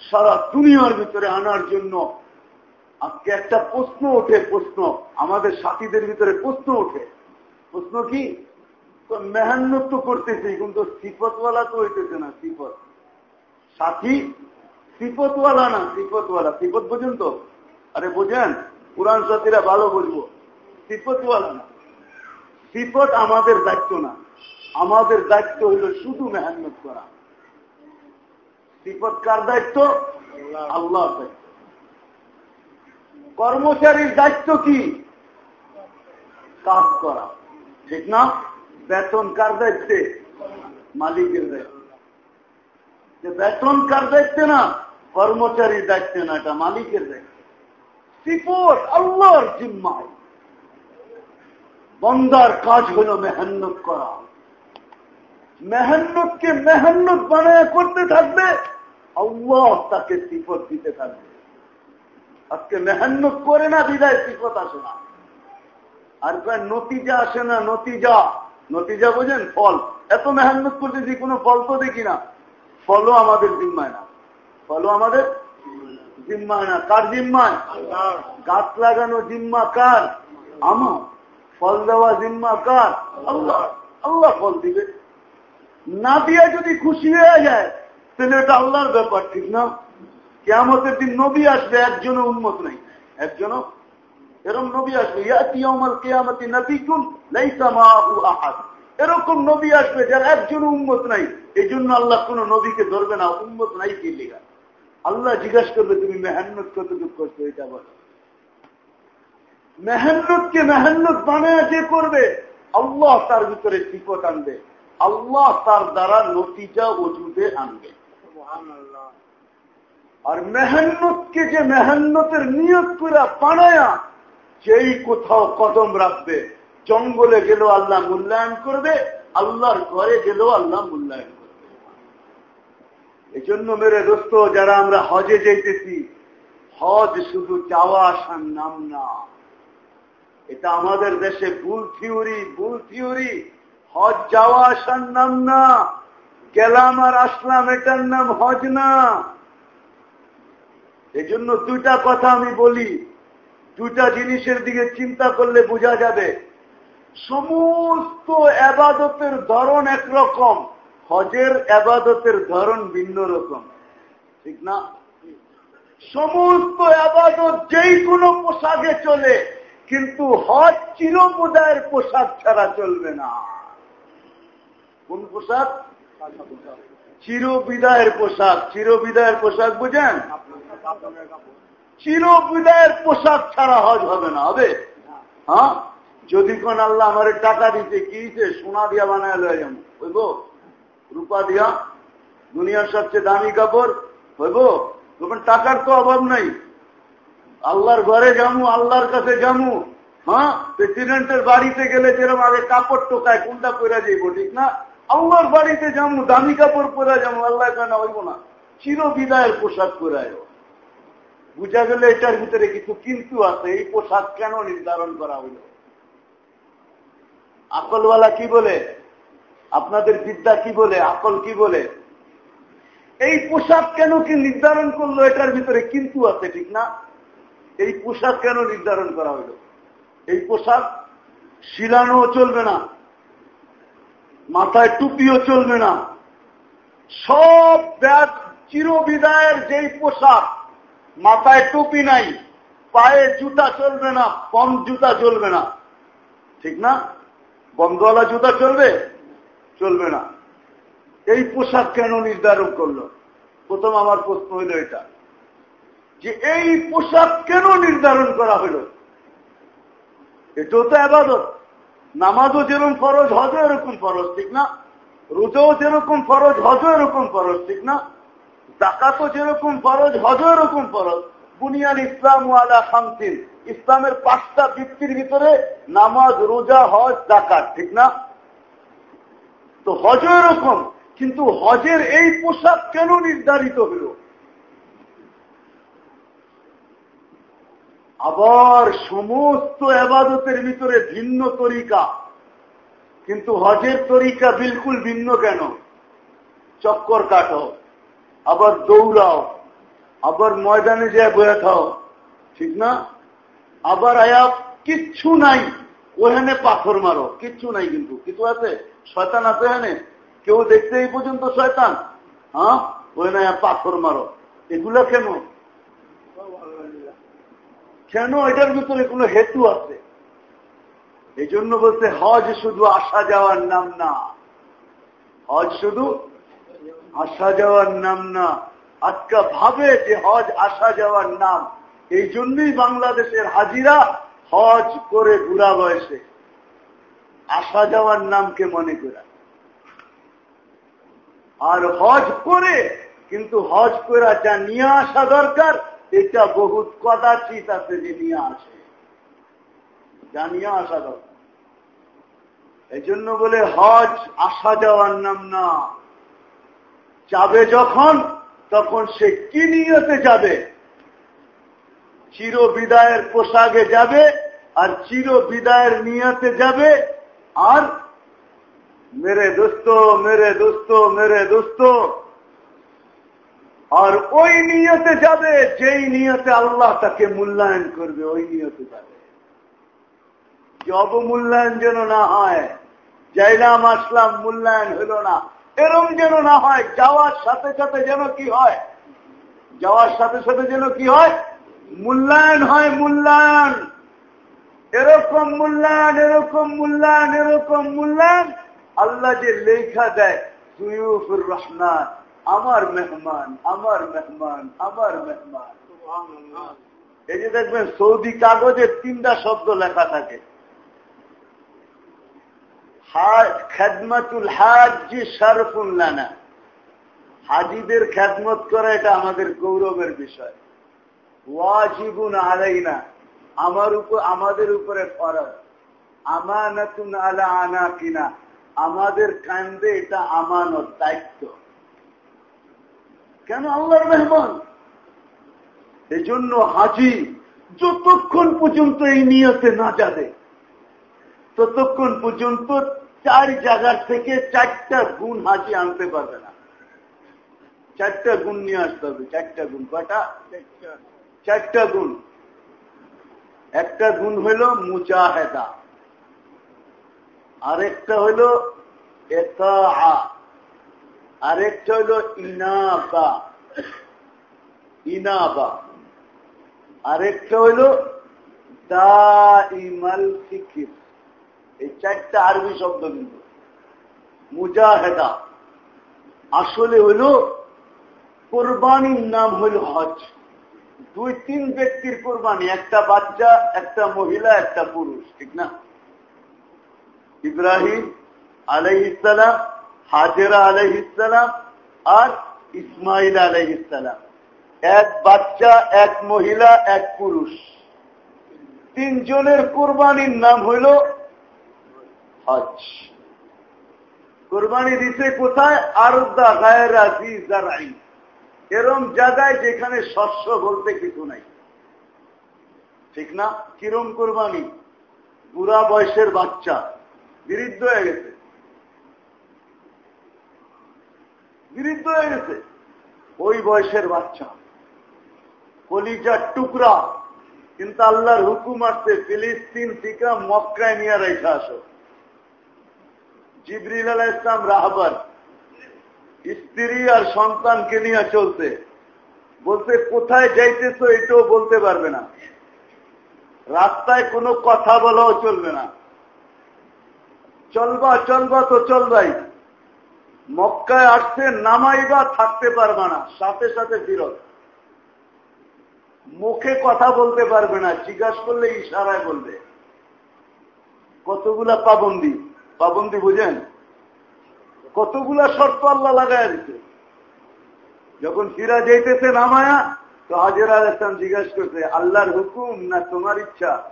সারা দুনিয়ার ভিতরে আনার জন্য। আজকে একটা প্রশ্ন ওঠে, প্রশ্ন। আমাদের সাথীদের ভিতরে প্রশ্ন ওঠে। প্রশ্ন কি? মেহান্নত তো করতেছি, কিন্তু সিপতওয়ালা তো হইতেছে না সিপত সাথী সিপতওয়ালা না সিপতওয়ালা সিপত বোঝেন তো? আরে বোঝেন পুরাণ সাথীরা ভালো বুঝব। সিপতওয়ালা না। সিপত আমাদের দায়িত্ব না। আমাদের দায়িত্ব হলো শুধু মেহান্নত করা। সিপত কার দায়িত্ব? আল্লাহর দায়িত্ব। কর্মচারীর দায়িত্ব কি? কাজ করা। ঠিক না? বেতন কার দায়িত্বে? মালিকের দায়িত্ব। বেতন কার দায়িত্বে না? কর্মচারীর দায়িত্বে না, এটা মালিকের সিপোর্ট আল্লাহর জিম্মায়। বন্দার কাজ হল মেহান্নত করা। মেহান্নতকে মেহান্নত বানায় করতে থাকবে, আল্লাহ তাকে সিফত দিতে থাকবে। আজকে মেহান্নত করে না, বিদায় সিফত আসে না। আর নতিজা আসে না, নতিজা। নতিজা বোঝেন, ফল। এত মেহান্নত করতেছি, কোনো ফল তো দেখি না। ফলও আমাদের জিম্মায় না। ফলও আমাদের জিম্মায় না। কার জিম্মায়? গাছ লাগানো জিম্মা কার? আমার। ফল দেওয়া জিম্মা কার? আল্লাহ। আল্লাহ ফল দিবে। না দিয়ে যদি খুশি হয়ে যায় তাহলে এটা আল্লাহর ব্যাপার ঠিক না? কেমতের দিন নবী আসবে একজনও উন্মত নাই। একজনও? এরকম নবী আসবে ইয়াতি আমার কেয়ামতি নবীকুন লাইসা মাহু আহাদ। এরকম নবী আসবে যার একজন উন্মত নাই। এই জন্য আল্লাহ কোন নবীকে ধরবে না উন্মত নাই কি লিগা। আল্লাহ জিজ্ঞাসা করবে তুমি মেহান্নত কতটুকু করছ? এটা বলো। মেহান্নতকে মেহান্নত বানায় যে করবে আল্লাহ তার ভিতরে সিপত আনবে। আল্লাহ তার দ্বারা নতিজা ওজুদে আনবে। আর মেহান্নতকে যে মেহান্নতের নিয়োগ করে বানায়া যেই কোথাও কদম রাখবে জঙ্গলে গেলেও আল্লাহ মূল্যায়ন করবে, আল্লাহর ঘরে গেলেও আল্লাহ মূল্যায়ন করবে। এই জন্য মেরে দোস্ত, যারা আমরা হজে যেতেছি হজ শুধু যাওয়া আসার নাম না। এটা আমাদের দেশে ভুল থিওরি ভুল থিওরি। হজ যাওয়া আসার নাম না। গেলাম আর আসলাম, এটার নাম হজ না। এই জন্য দুইটা কথা আমি বলি। দুইটা জিনিসের দিকে চিন্তা করলে বোঝা যাবে। সমস্ত আবাদতের ধরন একরকম, হজের আবাদতের ধরন ভিন্ন রকম। ঠিক না? সমস্ত আবাদত যেই কোনো পোশাকে চলে, কিন্তু হজ চিরবিদায়ের পোশাক ছাড়া চলবে না। কোন পোশাক? চিরবিদায়ের পোশাক। চিরবিদায়ের পোশাক বুঝেন? চিরবিদায়ের পোশাক ছাড়া হজ হবে না, হবে? হ্যাঁ? যদি কোন আল্লাহ আমার টাকা দিতে কি সোনা দিয়া বানায় লয়ে যাব, হইব? রূপা দিয়া দুনিয়ার সবচেয়ে দামি কাপড়, হইব? তখন টাকার তো অভাব নাই। আল্লাহর ঘরে যামু, আল্লাহর কাছে যামু। হ্যাঁ? প্রেসিডেন্টের বাড়িতে গেলে যেরকম আগে কাপড় টোকায়, কোনটা পরে যাইব, ঠিক না? আল্লাহর বাড়িতে যামু, দামি কাপড় পরে যাব আল্লাহ কেন হইব না। চির বিদায়ের পোশাক পরায় বুঝা গেলে এটার ভিতরে কিছু কিন্তু আছে, এই পোশাক কেন নির্ধারণ করা হইল? আকলওয়ালা কি বলে? আপনাদের বিদ্যা কি বলে? আকল কি বলে? এই পোশাক কেন কি নির্ধারণ করল? এটার ভিতরে কিন্তু আছে, ঠিক না? এই পোশাক কেন নির্ধারণ করা হইল এই পোশাক শিলানো চলবে না, মাথায় টুপিও চলবে না। সব ব্যাগ চিরবিদায়ের যেই পোশাক, মাথায় টুপি নাই, পায়ে জুতা চলবে না, কম জুতা চলবে না, ঠিক না? বন্ধওয়ালা জুতা চলবে? চলবে না। এই পোশাক কেন নির্ধারণ করল? প্রথম আমার প্রশ্ন হইল এটা, যে এই পোশাক কেন নির্ধারণ করা হইল? এটাও তো আবাদত। নামাজও যেরকম ফরজ, হজও এরকম ফরজ, ঠিক না? রোজাও যেরকম ফরজ, হজও এরকম ফরজ, ঠিক না? ডাকাতও যেরকম ফরজ, হজও এরকম ফরজ। বুনিয়ান ইসলাম ওয়ালা খামতিন। ইসলামের পাঁচটা বৃত্তির ভিতরে নামাজ, রোজা, হজ ডাকাত ঠিক না? তো হজও এরকম, কিন্তু হজের এই পোশাক কেন নির্ধারিত হল? আবার সমস্ত আবাদতের ভিতরে ভিন্ন তরিকা, কিন্তু হজের তরিকা বিলকুল ভিন্ন কেন? চক্কর কাটো, আবার দৌড়াও, আবার ময়দানে যে বয়ে থাও, ঠিক না? আবার আয়া কিচ্ছু নাই। ওখানে পাথর মারো, কিচ্ছু নাই কিন্তু। কিছু আছে? শয়তান আছে এখানে? কেউ দেখতে এই পর্যন্ত শয়তান? হ্যাঁ? ওখানে পাথর মারো। এগুলো কেন? কেন? এটার ভিতরে কোনো হেতু আছে? এই জন্য বলতে হজ শুধু আসা যাওয়ার নাম না। হজ শুধু আসা যাওয়ার নাম না। আজকা ভাবে যে হজ আসা যাওয়ার নাম। এই জন্যই বাংলাদেশের হাজিরা হজ করে বুড়া বয়সে। আসা যাওয়ার নামকে মনে করা। আর হজ করে, কিন্তু হজ করা যা নিয়ে আসা দরকার, এটা বহুত কদাচিত আছে যে নিয়ে আসে। যা নিয়ে আসা দরকার। এই জন্য বলে হজ আসা যাওয়ার নাম না। যাবে যখন, তখন সে কি নিয়তে যাবে? চির বিদায়ের পোশাকে যাবে আর চির বিদায়ের নিয়তে যাবে আর মেরে দোস্ত মেরে দোস্ত মেরে দোস্ত। আর ওই নিয়তে যাবে যেই নিয়তে আল্লাহ তাকে মূল্যায়ন করবে, ওই নিয়তে যাবে। অবমূল্যায়ন যেন না হয়, যাইলাম, আসলাম, মূল্যায়ন হইল না। এরম যেন না হয়, যাওয়ার সাথে সাথে যেন কি হয়, যাওয়ার সাথে সাথে যেন কি হয় মূল্যায়ন হয় মূল্যায়ন। এরকম মূল্যায়ন এরকম মূল্যায়ন এরকম মূল্যায়ন। আল্লাহ যে লেখা দেয় রহমান, আমার মেহমান আমার মেহমান আমার মেহমান। এই যে দেখবেন, সৌদি কাগজে তিনটা শব্দ লেখা থাকে। খেদমাতুল হাজি শারফুল্লানা হাজিদের খেদমত করা এটা আমাদের গৌরবের বিষয়। ওয়াজিবুন আলাইনা, আমার উপর, আমাদের উপরে ফরজ। আমানাতুন আলা আনা কিনা আমাদের কান্দে এটা আমানত, দায়িত্ব। কেন আল্লাহর মেহমান? এই জন্য হাজি যতক্ষণ পর্যন্ত এই নিয়তে না যাবে, ততক্ষণ পর্যন্ত চার জায়গার থেকে চারটা গুণ হাজি আনতে পারবে না। চারটা গুণ নিয়ে আসতে হবে, চারটা গুণ। কটা চারটা। গুণ। একটা গুণ হইল মুজাহেদা। আরেকটা হইল আরেকটা হইল ইনাবা। ইনাবা। আরেকটা হইল ইমাল এই চারটা আরবি শব্দ কিন্তু। মুজাহেদা। আসলে হইল কোরবানির নাম হইল হজ। দুই, তিন ব্যক্তির কোরবানি, একটা বাচ্চা, একটা মহিলা, একটা পুরুষ, ঠিক না? ইব্রাহিম আলহিসাম হাজেরা আলহিসাম আর ইসমাইল আলহিসাম এক বাচ্চা, এক মহিলা, এক পুরুষ। তিনজনের কোরবানির নাম হইল হজ। কোরবানি দিতে কোথায়? আরদা, গায়েরা জারাই এরম জায়গায় যেখানে শস্য বলতে কিছু নাই। ঠিক না? কিরম কোরবানি? বুড়া বয়সের বাচ্চা। বিরুদ্ধ হয়ে গেছে। বিরুদ্ধ হয়ে গেছে। ওই বয়সের বাচ্চা। কলিজার টুকরা। কিন্তু আল্লাহর হুকুম আসছে ফিলিস্তিন থেকে মক্কায় নিয়ে রেখে আসো। জিবরিল ইসলাম রাহবার। স্ত্রী আর সন্তানকে নিয়ে চলতে। বলতে, কোথায় যাইতেছো এটাও বলতে পারবে না। রাস্তায় কোনো কথা বলাও চলবে না। চলবা চলবা তো চলবাই। মক্কায় আসছে নামাইবা, থাকতে পারবা না। সাথে সাথে ফিরত। মুখে কথা বলতে পারবে না। জিজ্ঞাসা করলে ইশারায় বলবে। কতগুলা পাবন্দি? পাবন্দি বুঝেন? কতগুলা শর্ত আল্লাহ লাগাই দিচ্ছে যখন ফিরা যাইতেছে নামায়া, তো হাজির ইসলাম জিজ্ঞাসা করছে, আল্লাহর হুকুম না তোমার ইচ্ছা?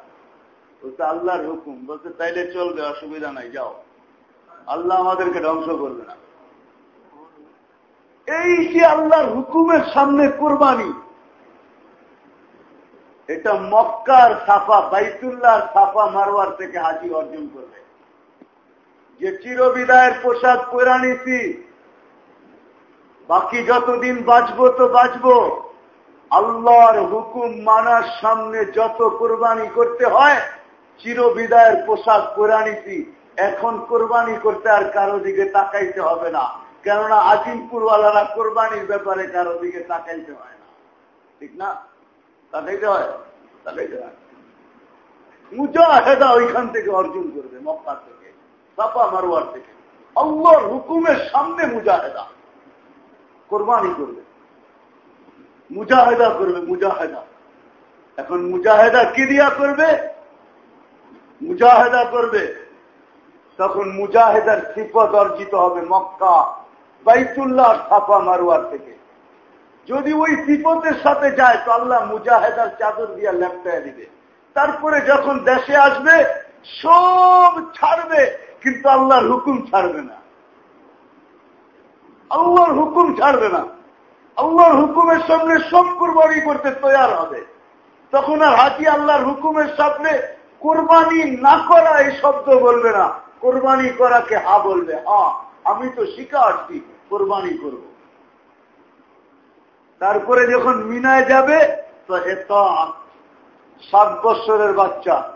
বলছে, আল্লাহর হুকুম। বলছে, তাইলে চলবে, অসুবিধা নাই, যাও। আল্লাহ আমাদেরকে ধ্বংস করবে না। এই যে আল্লাহর হুকুমের সামনে কোরবানি, এটা মক্কার সাফা বাইতুল্লাহ সাফা মারোয়ার থেকে হাজি অর্জন করবে। যে চিরবিদায়ের পোশাক পরা নিছি, বাকি যতদিন বাঁচবো তো বাঁচবো। আল্লাহর হুকুম মানার সামনে যত কোরবানি করতে হয়, চিরবিদায়ের পোশাক পরা নিছি। এখন কোরবানি করতে আর কারও দিকে তাকাইতে হবে না। কেননা আজিমপুরওয়ালারা কোরবানির ব্যাপারে কারও দিকে তাকাইতে হয় না। ঠিক না? তাকাইতে হয়? তাকাইতে হয়। মুজাহেদা ওইখান থেকে অর্জন করবে মক্কা থেকে। সাপা মারোয়ার থেকে। আল্লাহর হুকুমের সামনে মুজাহেদা। কোরবানি করবে। মুজাহেদা করবে, মুজাহেদা। এখন মুজাহেদা কি দিয়া করবে? মুজাহেদা করবে, তখন মুজাহেদার সিপত অর্জিত হবে মক্কা বাইতুল্লাহ ছাপা মারোয়ার থেকে। যদি ওই সিপতের সাথে যায়, তো আল্লাহ মুজাহেদার চাদর দিয়া ল্যাপটায় দিবে। তারপরে যখন দেশে আসবে, সব ছাড়বে। কিন্তু আল্লাহর হুকুম ছাড়বে না। আল্লাহর হুকুম ছাড়বে না। আল্লাহর হুকুমের সামনে সব কোরবানি করতে তৈরি হবে। তখন আর হাতি আল্লাহর হুকুমের সামনে কোরবানি না করা এই শব্দ বলবে না। কোরবানি করাকে হা বলবে। হা, আমি তো আসছি কোরবানি করব। তারপরে যখন মিনায় যাবে, তো এত সাত বৎসরের বাচ্চা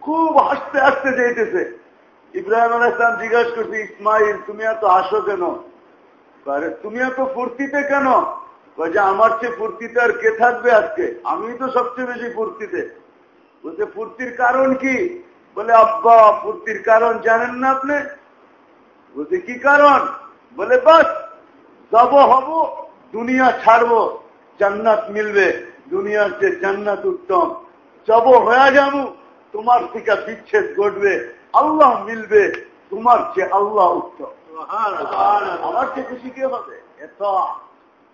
খুব হাসতে হাসতে যেতেছে ইব্রাহিম আল ইসলাম জিজ্ঞাসা করছি, ইসমাইল, তুমি এত হাসো কেন? তুমি এত ফুর্তিতে কেন? যে আমার চেয়ে ফুর্তিতে আর কে থাকবে আজকে? আমি তো সবচেয়ে বেশি ফুর্তিতে। বলছে, ফুর্তির কারণ কি? বলে, আব্বা, ফুর্তির কারণ জানেন না আপনি? বলছে, কি কারণ? বলে, বাস, যাব, হব, দুনিয়া ছাড়বো, জান্নাত মিলবে, দুনিয়ার যে জান্নাত উত্তম। যাব, হয়ে যাব, তোমার থেকে বিচ্ছেদ ঘটবে। আল্লাহ মিলবে তোমার চেয়ে আল্লাহ উত্তম। আমার চেয়ে খুশি কে হবে? এত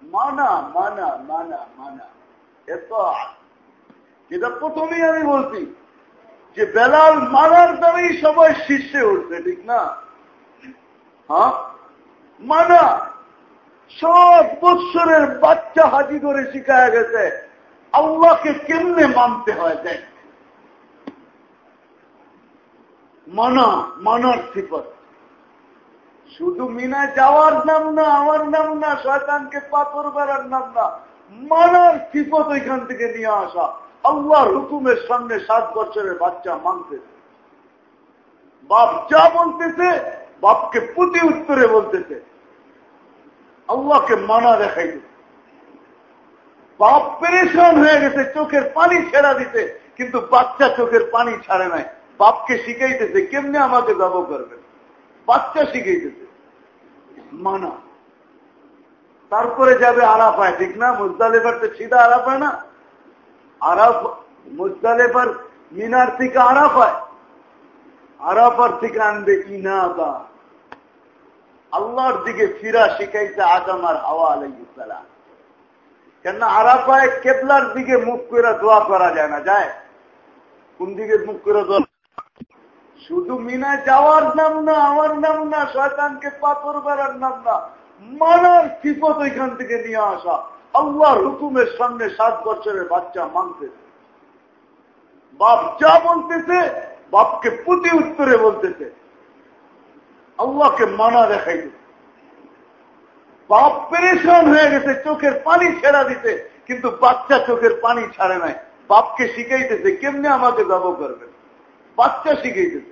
মানা মানা মানা মানা। এত যেটা প্রথমেই আমি বলছি যে বেলাল মানার দ্বারাই সবাই শীর্ষে উঠবে ঠিক না? হ্যাঁ? মানা সব বৎসরের বাচ্চা হাজি করে শিখায় গেছে আল্লাহকে কেমনে মানতে হয় দেখ। মানা, মানার সিপত শুধু মিনা যাওয়ার নাম না, আমার নাম না, শয়তানকে পাথর বেড়ার নাম না, মানার সিপত ওইখান থেকে নিয়ে আসা। আল্লাহর হুকুমের সামনে সাত বছরের বাচ্চা মানতেছে বাপ যা বলতেছে, বাপকে প্রতি উত্তরে বলতেছে। আল্লাহকে মানা দেখাইতেছে বাপ পেরেশান হয়ে গেছে, চোখের পানি ছেড়া দিতে, কিন্তু বাচ্চা চোখের পানি ছাড়ে নাই। বাপকে শিখাইতেছে, কেমনে আমাকে জব করবে? বাচ্চা শিখাইতেছে। মানা। তারপরে যাবে আরাফায়, ঠিক না? মুজদালেবার তো সিধা আরাফায় না? আরাফ মুজদালেবার মিনার থেকে আরাফায়। আরাফার থেকে আনবে ইনাদা। আল্লাহর দিকে ফিরা শিখাইছে আদম আর হাওয়া আলাইসালাম কেন আরাফায় কেবলার দিকে মুখ করে দোয়া করা যায় না, যায়? কোন দিকে মুখ করে দোয়া শুধু মিনা যাওয়ার নাম না, আমার নাম না, শয়তানকে পাথর বেড়ার নাম না, মানার সিপত ওইখান থেকে নিয়ে আসা। আল্লাহর হুকুমের সামনে সাত বছরের বাচ্চা মানতেছে বাপ যা বলতেছে, বাপকে প্রতি উত্তরে বলতেছে। আল্লাহকে মানা দেখাইতেছে বাপ পেরেশান হয়ে গেছে, চোখের পানি ছেড়া দিতে, কিন্তু বাচ্চা চোখের পানি ছাড়ে নাই। বাপকে শিখাইতেছে, কেমনে আমাকে যাব করবে বাচ্চা শিখাইতেছে।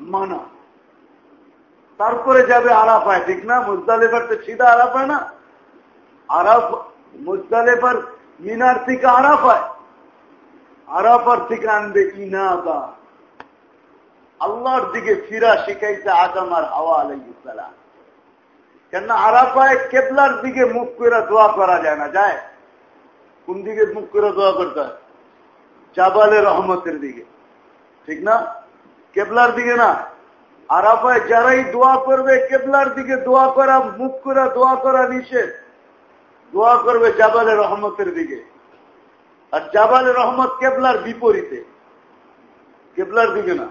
মানা। তারপরে যাবে আরাফায়, ঠিক না? মুজদালেবার তো সিধা আরাফায় না? আরাফ মুজদালেবার মিনার থেকে আরাফায়। আরাফার থেকে আনবে ইনাবা আল্লাহর দিকে ফিরা শিখাইছে আদম আর হাওয়া আলাইসালাম কেন আরাফায় কেবলার দিকে মুখ করে দোয়া করা যায় না, যায়? কোন দিকে মুখ করে দোয়া করতে হয়? জাবালে রহমতের দিকে। ঠিক না? কেবলার দিকে না। আরাফায় যারাই দোয়া করবে, কেবলার দিকে দোয়া করা, মুখ করে দোয়া করা নিষেধ। দোয়া করবে জাবালে রহমতের দিকে। আর জাবালে রহমত কেবলার বিপরীতে। কেবলার দিকে না।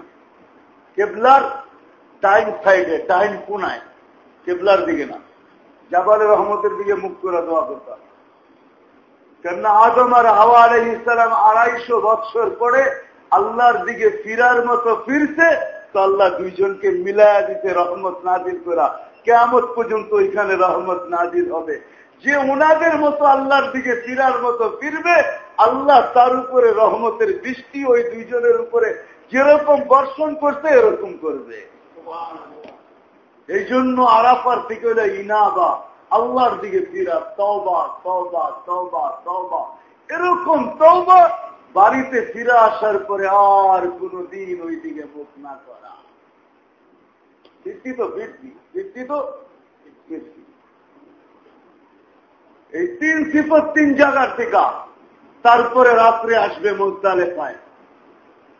কেবলার টাইম সাইডে টাইম কোনায়। কেবলার দিকে না। জাবালে রহমতের দিকে মুখ করে দোয়া করতাম কেননা আদম আর হাওয়া আলাই ইসলাম আড়াইশো বৎসর পরে আল্লাহর দিকে ফিরার মতো ফিরছে, তো আল্লাহ দুইজনকে মিলায়া দিতে রহমত নাজির করা। কেমত পর্যন্ত ওইখানে রহমত নাজির হবে। যে ওনাদের মতো আল্লাহর দিকে ফিরার মতো ফিরবে, আল্লাহ তার উপরে রহমতের বৃষ্টি ওই দুইজনের উপরে যেরকম বর্ষণ করতে এরকম করবে। এই জন্য আরাফার থেকে হলে ইনাবা, আল্লাহর দিকে ফিরা তবা তবা তবা তবা এরকম তবা বাড়িতে ফিরে আসার পরে আর কোনদিন ওই দিকে মুখ না করা। বৃদ্ধি তো বৃদ্ধি বৃদ্ধি তো এই তিন সিপত তিন জায়গার থেকে তারপরে রাত্রে আসবে মোজদালেফায়।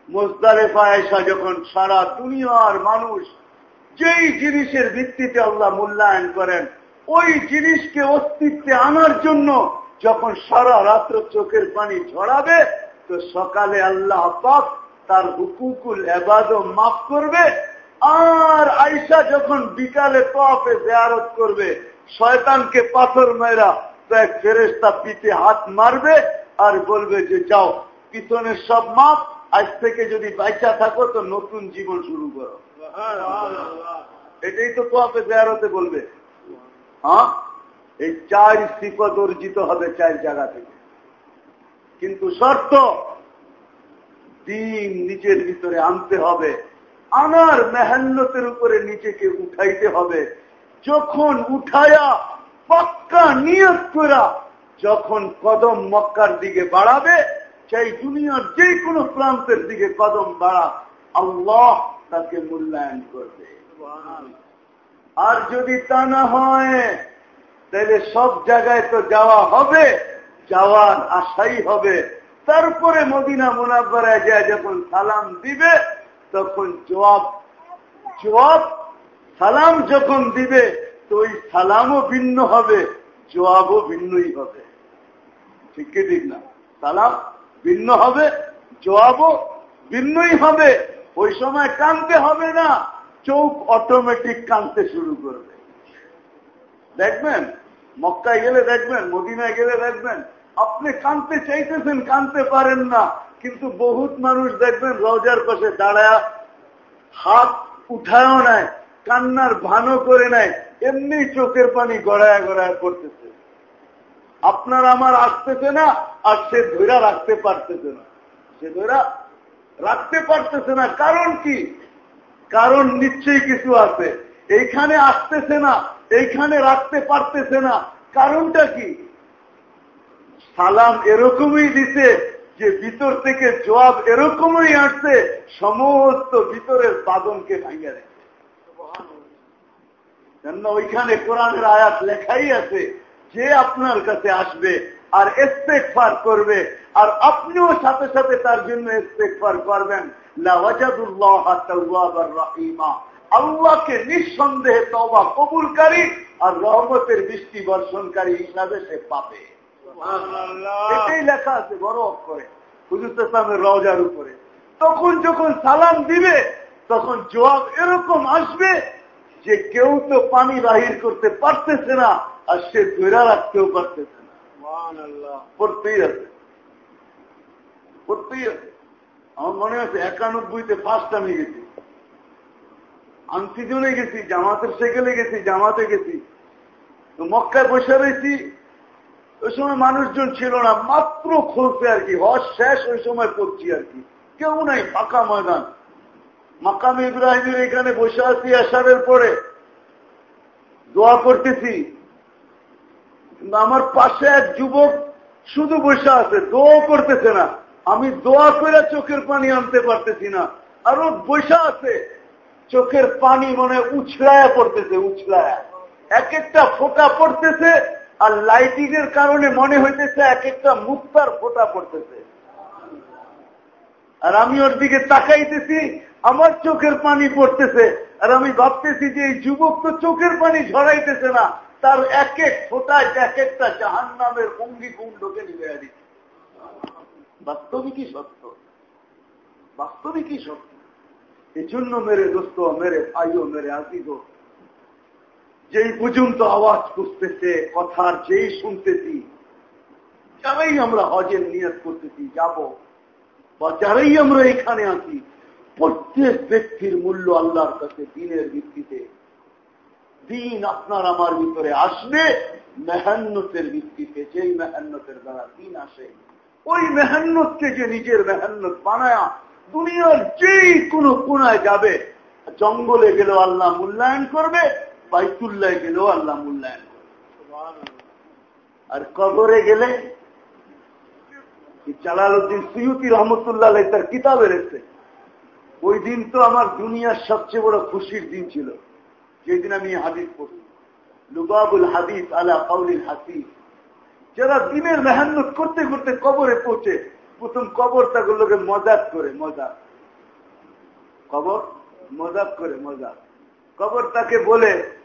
মোজদালেফায় আসা যখন সারা দুনিয়ার মানুষ যেই জিনিসের ভিত্তিতে আল্লাহ মূল্যায়ন করেন, ওই জিনিসকে অস্তিত্বে আনার জন্য যখন সারা রাত্র চোখের পানি ঝরাবে তো সকালে আল্লাহ পাক তার হুকুকুল এবাদ মাফ করবে আর আইসা যখন বিকালে তফে জেয়ারত করবে শয়তানকে পাথর মেরা তো এক ফেরেস্তা পিঠে হাত মারবে আর বলবে যে যাও পিছনের সব মাপ আজ থেকে যদি বাইচা থাকো তো নতুন জীবন শুরু করো। এটাই তো তোয়াফে জেয়ারতে বলবে। হ্যাঁ? এই চার সিপত অর্জিত হবে চার জায়গা থেকে। কিন্তু শর্ত দিন নিজের ভিতরে আনতে হবে। আনার মেহান্নতের উপরে নিজেকে উঠাইতে হবে। যখন উঠায়া পাক্কা নিয়ত করা যখন কদম মক্কার দিকে বাড়াবে, সেই দুনিয়ার যে কোনো প্রান্তের দিকে কদম বাড়া, আল্লাহ তাকে মূল্যায়ন করবে। আর যদি তা না হয়, তাহলে সব জায়গায় তো যাওয়া হবে। যাওয়ার আশাই হবে। তারপরে মদিনা মোনাব্বারায় যায় যখন সালাম দিবে, তখন জবাব জবাব, সালাম যখন দিবে, তো ওই সালামও ভিন্ন হবে, জবাবও ভিন্নই হবে। ঠিক কি ঠিক না? সালাম ভিন্ন হবে, জবাবও ভিন্নই হবে। ওই সময় কানতে হবে না, চোখ অটোমেটিক কানতে শুরু করবে। দেখবেন? মক্কায় গেলে দেখবেন, মদিনায় গেলে দেখবেন আপনি কানতে চাইতেছেন, কানতে পারেন না। কিন্তু বহুত মানুষ দেখবেন রোজার পাশে দাঁড়ায় হাত উঠায়ও নেয় কান্নার ভানো করে নেয় এমনি চোখের পানি গড়ায় গড়ায় করতেছে আপনার আমার আসতেছে না, আর সে ধৈরা রাখতে পারতেছে না। সে ধৈরা রাখতে পারতেছে না, কারণ কি? কারণ নিশ্চয়ই কিছু আছে। এইখানে আসতেছে না, এইখানে রাখতে পারতেছে না। কারণটা কি? সালাম এরকমই দিতে যে ভিতর থেকে জবাব এরকমই আসছে, সমস্ত ভিতরের বাদনকে ভাঙিয়ে রেখে। কেন ওইখানে কোরআনের আয়াত লেখাই আছে, যে আপনার কাছে আসবে আর ফার করবে, আর আপনিও সাথে সাথে তার জন্য ফার করবেন। আল্লাহকে নিঃসন্দেহে তবা কবুলকারী আর রহমতের বৃষ্টি বর্ষণকারী হিসাবে সে পাবে। এটাই লেখা আছে বড় অক্ষরে। হুজুর ইসলামের রওজার উপরে। তখন যখন সালাম দিবে তখন জবাব এরকম আসবে যে কেউ তো পানি বাহির করতে পারতেছে না আর সে ধৈরা রাখতেও পারতেছে না। পড়তেই আছে। পড়তেই আছে। আমার মনে আছে একানব্বইতে ফার্স্ট আমি গেছি। আনসিজনে গেছি জামাতের সেকেলে গেছি জামাতে গেছি। তো মক্কায় বসে রয়েছি ওই সময় মানুষজন ছিল না, মাত্র খুলছে আর কি হস শেষ ওই সময় পড়ছি আর কি। কেউ নাই, ফাঁকা ময়দান। মাকাম ইব্রাহিমের এখানে বসে আছি আসারের পরে। দোয়া করতেছি। আমার পাশে এক যুবক শুধু বসে আছে দোয়া করতেছে না। আমি দোয়া করে চোখের পানি আনতে পারতেছি না। আরও বসে আছে, চোখের পানি মনে উছলায়া পড়তেছে, উছলায়া। এক একটা ফোটা পড়তেছে আর লাইটিং এর কারণে মনে হইতেছে এক একটা মুক্তার ফোটা পড়তেছে। আর আমি ওর দিকে তাকাইতেছি, আমার চোখের পানি পড়তেছে। আর আমি ভাবতেছি যে এই যুবক তো চোখের পানি ঝরাইতেছে না, তার এক এক ফোটায় এক একটা জাহান নামের অঙ্গি কুণ্ডকে নিবে দিচ্ছে বাস্তবিকই সত্য। বাস্তবিকই সত্য। এই জন্য মেরে দোস্ত, মেরে ভাইও, মেরে আজিজ যেই পর্যন্ত আওয়াজ করতেছে কথার যেই শুনতেছি, যারাই আমরা হজের নিয়ত করতেছি, যাব। বা যারাই আমরা এখানে আছি, প্রত্যেক ব্যক্তির মূল্য আল্লাহর কাছে দিনের ভিত্তিতে। দিন আপনার আমার ভিতরে আসবে, মেহান্নতের ভিত্তিতে। যেই মেহান্নতের দ্বারা দিন আসে, ওই মেহান্নতকে যে নিজের মেহান্নত বানায়া দুনিয়ার যেই কোনো কোনায় যাবে, জঙ্গলে গেলেও আল্লাহ মূল্যায়ন করবে বাইতুল্লায় গেলেও আল্লাহ মূল্যায়ন আর কবরে গেলে জালাল উদ্দিন সৈয়দি রহমতুল্লাহ তার কিতাবে রেখেছে ওই দিন তো আমার দুনিয়ার সবচেয়ে বড় খুশির দিন ছিল। যেদিন আমি হাদিস পড়ি। লুবাবুল হাদিস আলা কাউলিল হাসিস যারা দিনের মেহান্নত করতে করতে কবরে পৌঁছে, প্রথম কবর তাগুলোকে মজাক করে, মজাক। কবর? মজাক করে, মজাক। কবর তাকে বলে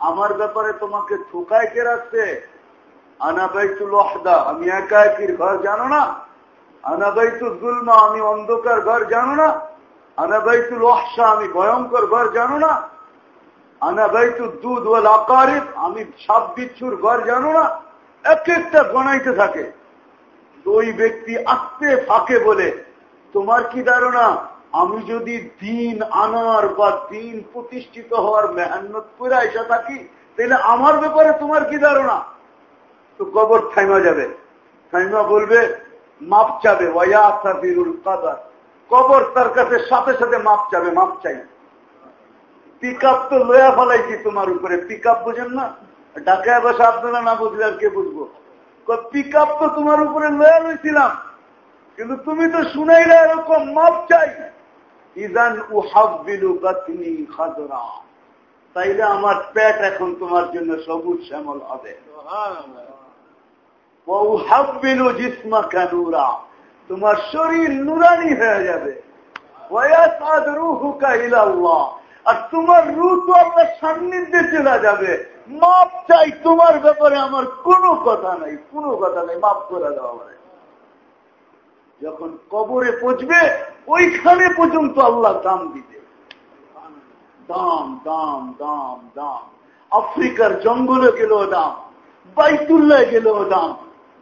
আমার ব্যাপারে তোমাকে ঠোকায় কে রাখছে? আনাবাইতুল ওয়াহদা, আমি একা একির ঘর জানো না। আনাবাইতুল গুলমা আমি অন্ধকার ঘর জানো না। আনাবাইতুল ওয়াহসা আমি ভয়ঙ্কর ঘর জানো না। আনাবাইতুল দুধ ওয়াল আকারিব, আমি সাপ বিচ্ছুর ঘর জানো না। এক একটা গণাইতে থাকে। ওই ব্যক্তি আসতে ফাঁকে বলে, তোমার কি ধারণা? আমি যদি দিন আনার বা দিন প্রতিষ্ঠিত হওয়ার মেহান্নত করে এসে থাকি, তাহলে আমার ব্যাপারে তোমার কি ধারণা? তো কবর থাইমা যাবে। থাইমা বলবে, মাপ চাবে ওয়াইরুল কাদার। কবর তার কাছে সাথে সাথে মাপ চাবে, মাপ চাই। পিক আপ তো লয়া ফেলাইছি তোমার উপরে। পিক আপ বুঝেন না? ঢাকায় বসে আপনারা না বুঝলে আর কে বুঝব? পিক আপ তো তোমার উপরে লয়া রয়েছিলাম কিন্তু তুমি তো শুনাইলে এরকম মাপ চাই। উহাবিলু তাইলে আমার পেট এখন তোমার জন্য সবুজ শ্যামল হবে। উহাবিলু জিসমা কানুরা। তোমার শরীর নুরানি হয়ে যাবে। আর তোমার রু তো আপনার সান্নিধ্যে চলে যাবে। মাপ চাই তোমার ব্যাপারে আমার কোনো কথা নাই কোনো কথা নাই মাপ করে দেওয়া মানে যখন কবরে পচবে ওইখানে পর্যন্ত আল্লাহ দাম দিবে। দাম দাম দাম দাম। আফ্রিকার জঙ্গলে গেল দাম, বাইতুল্লায় গেল দাম,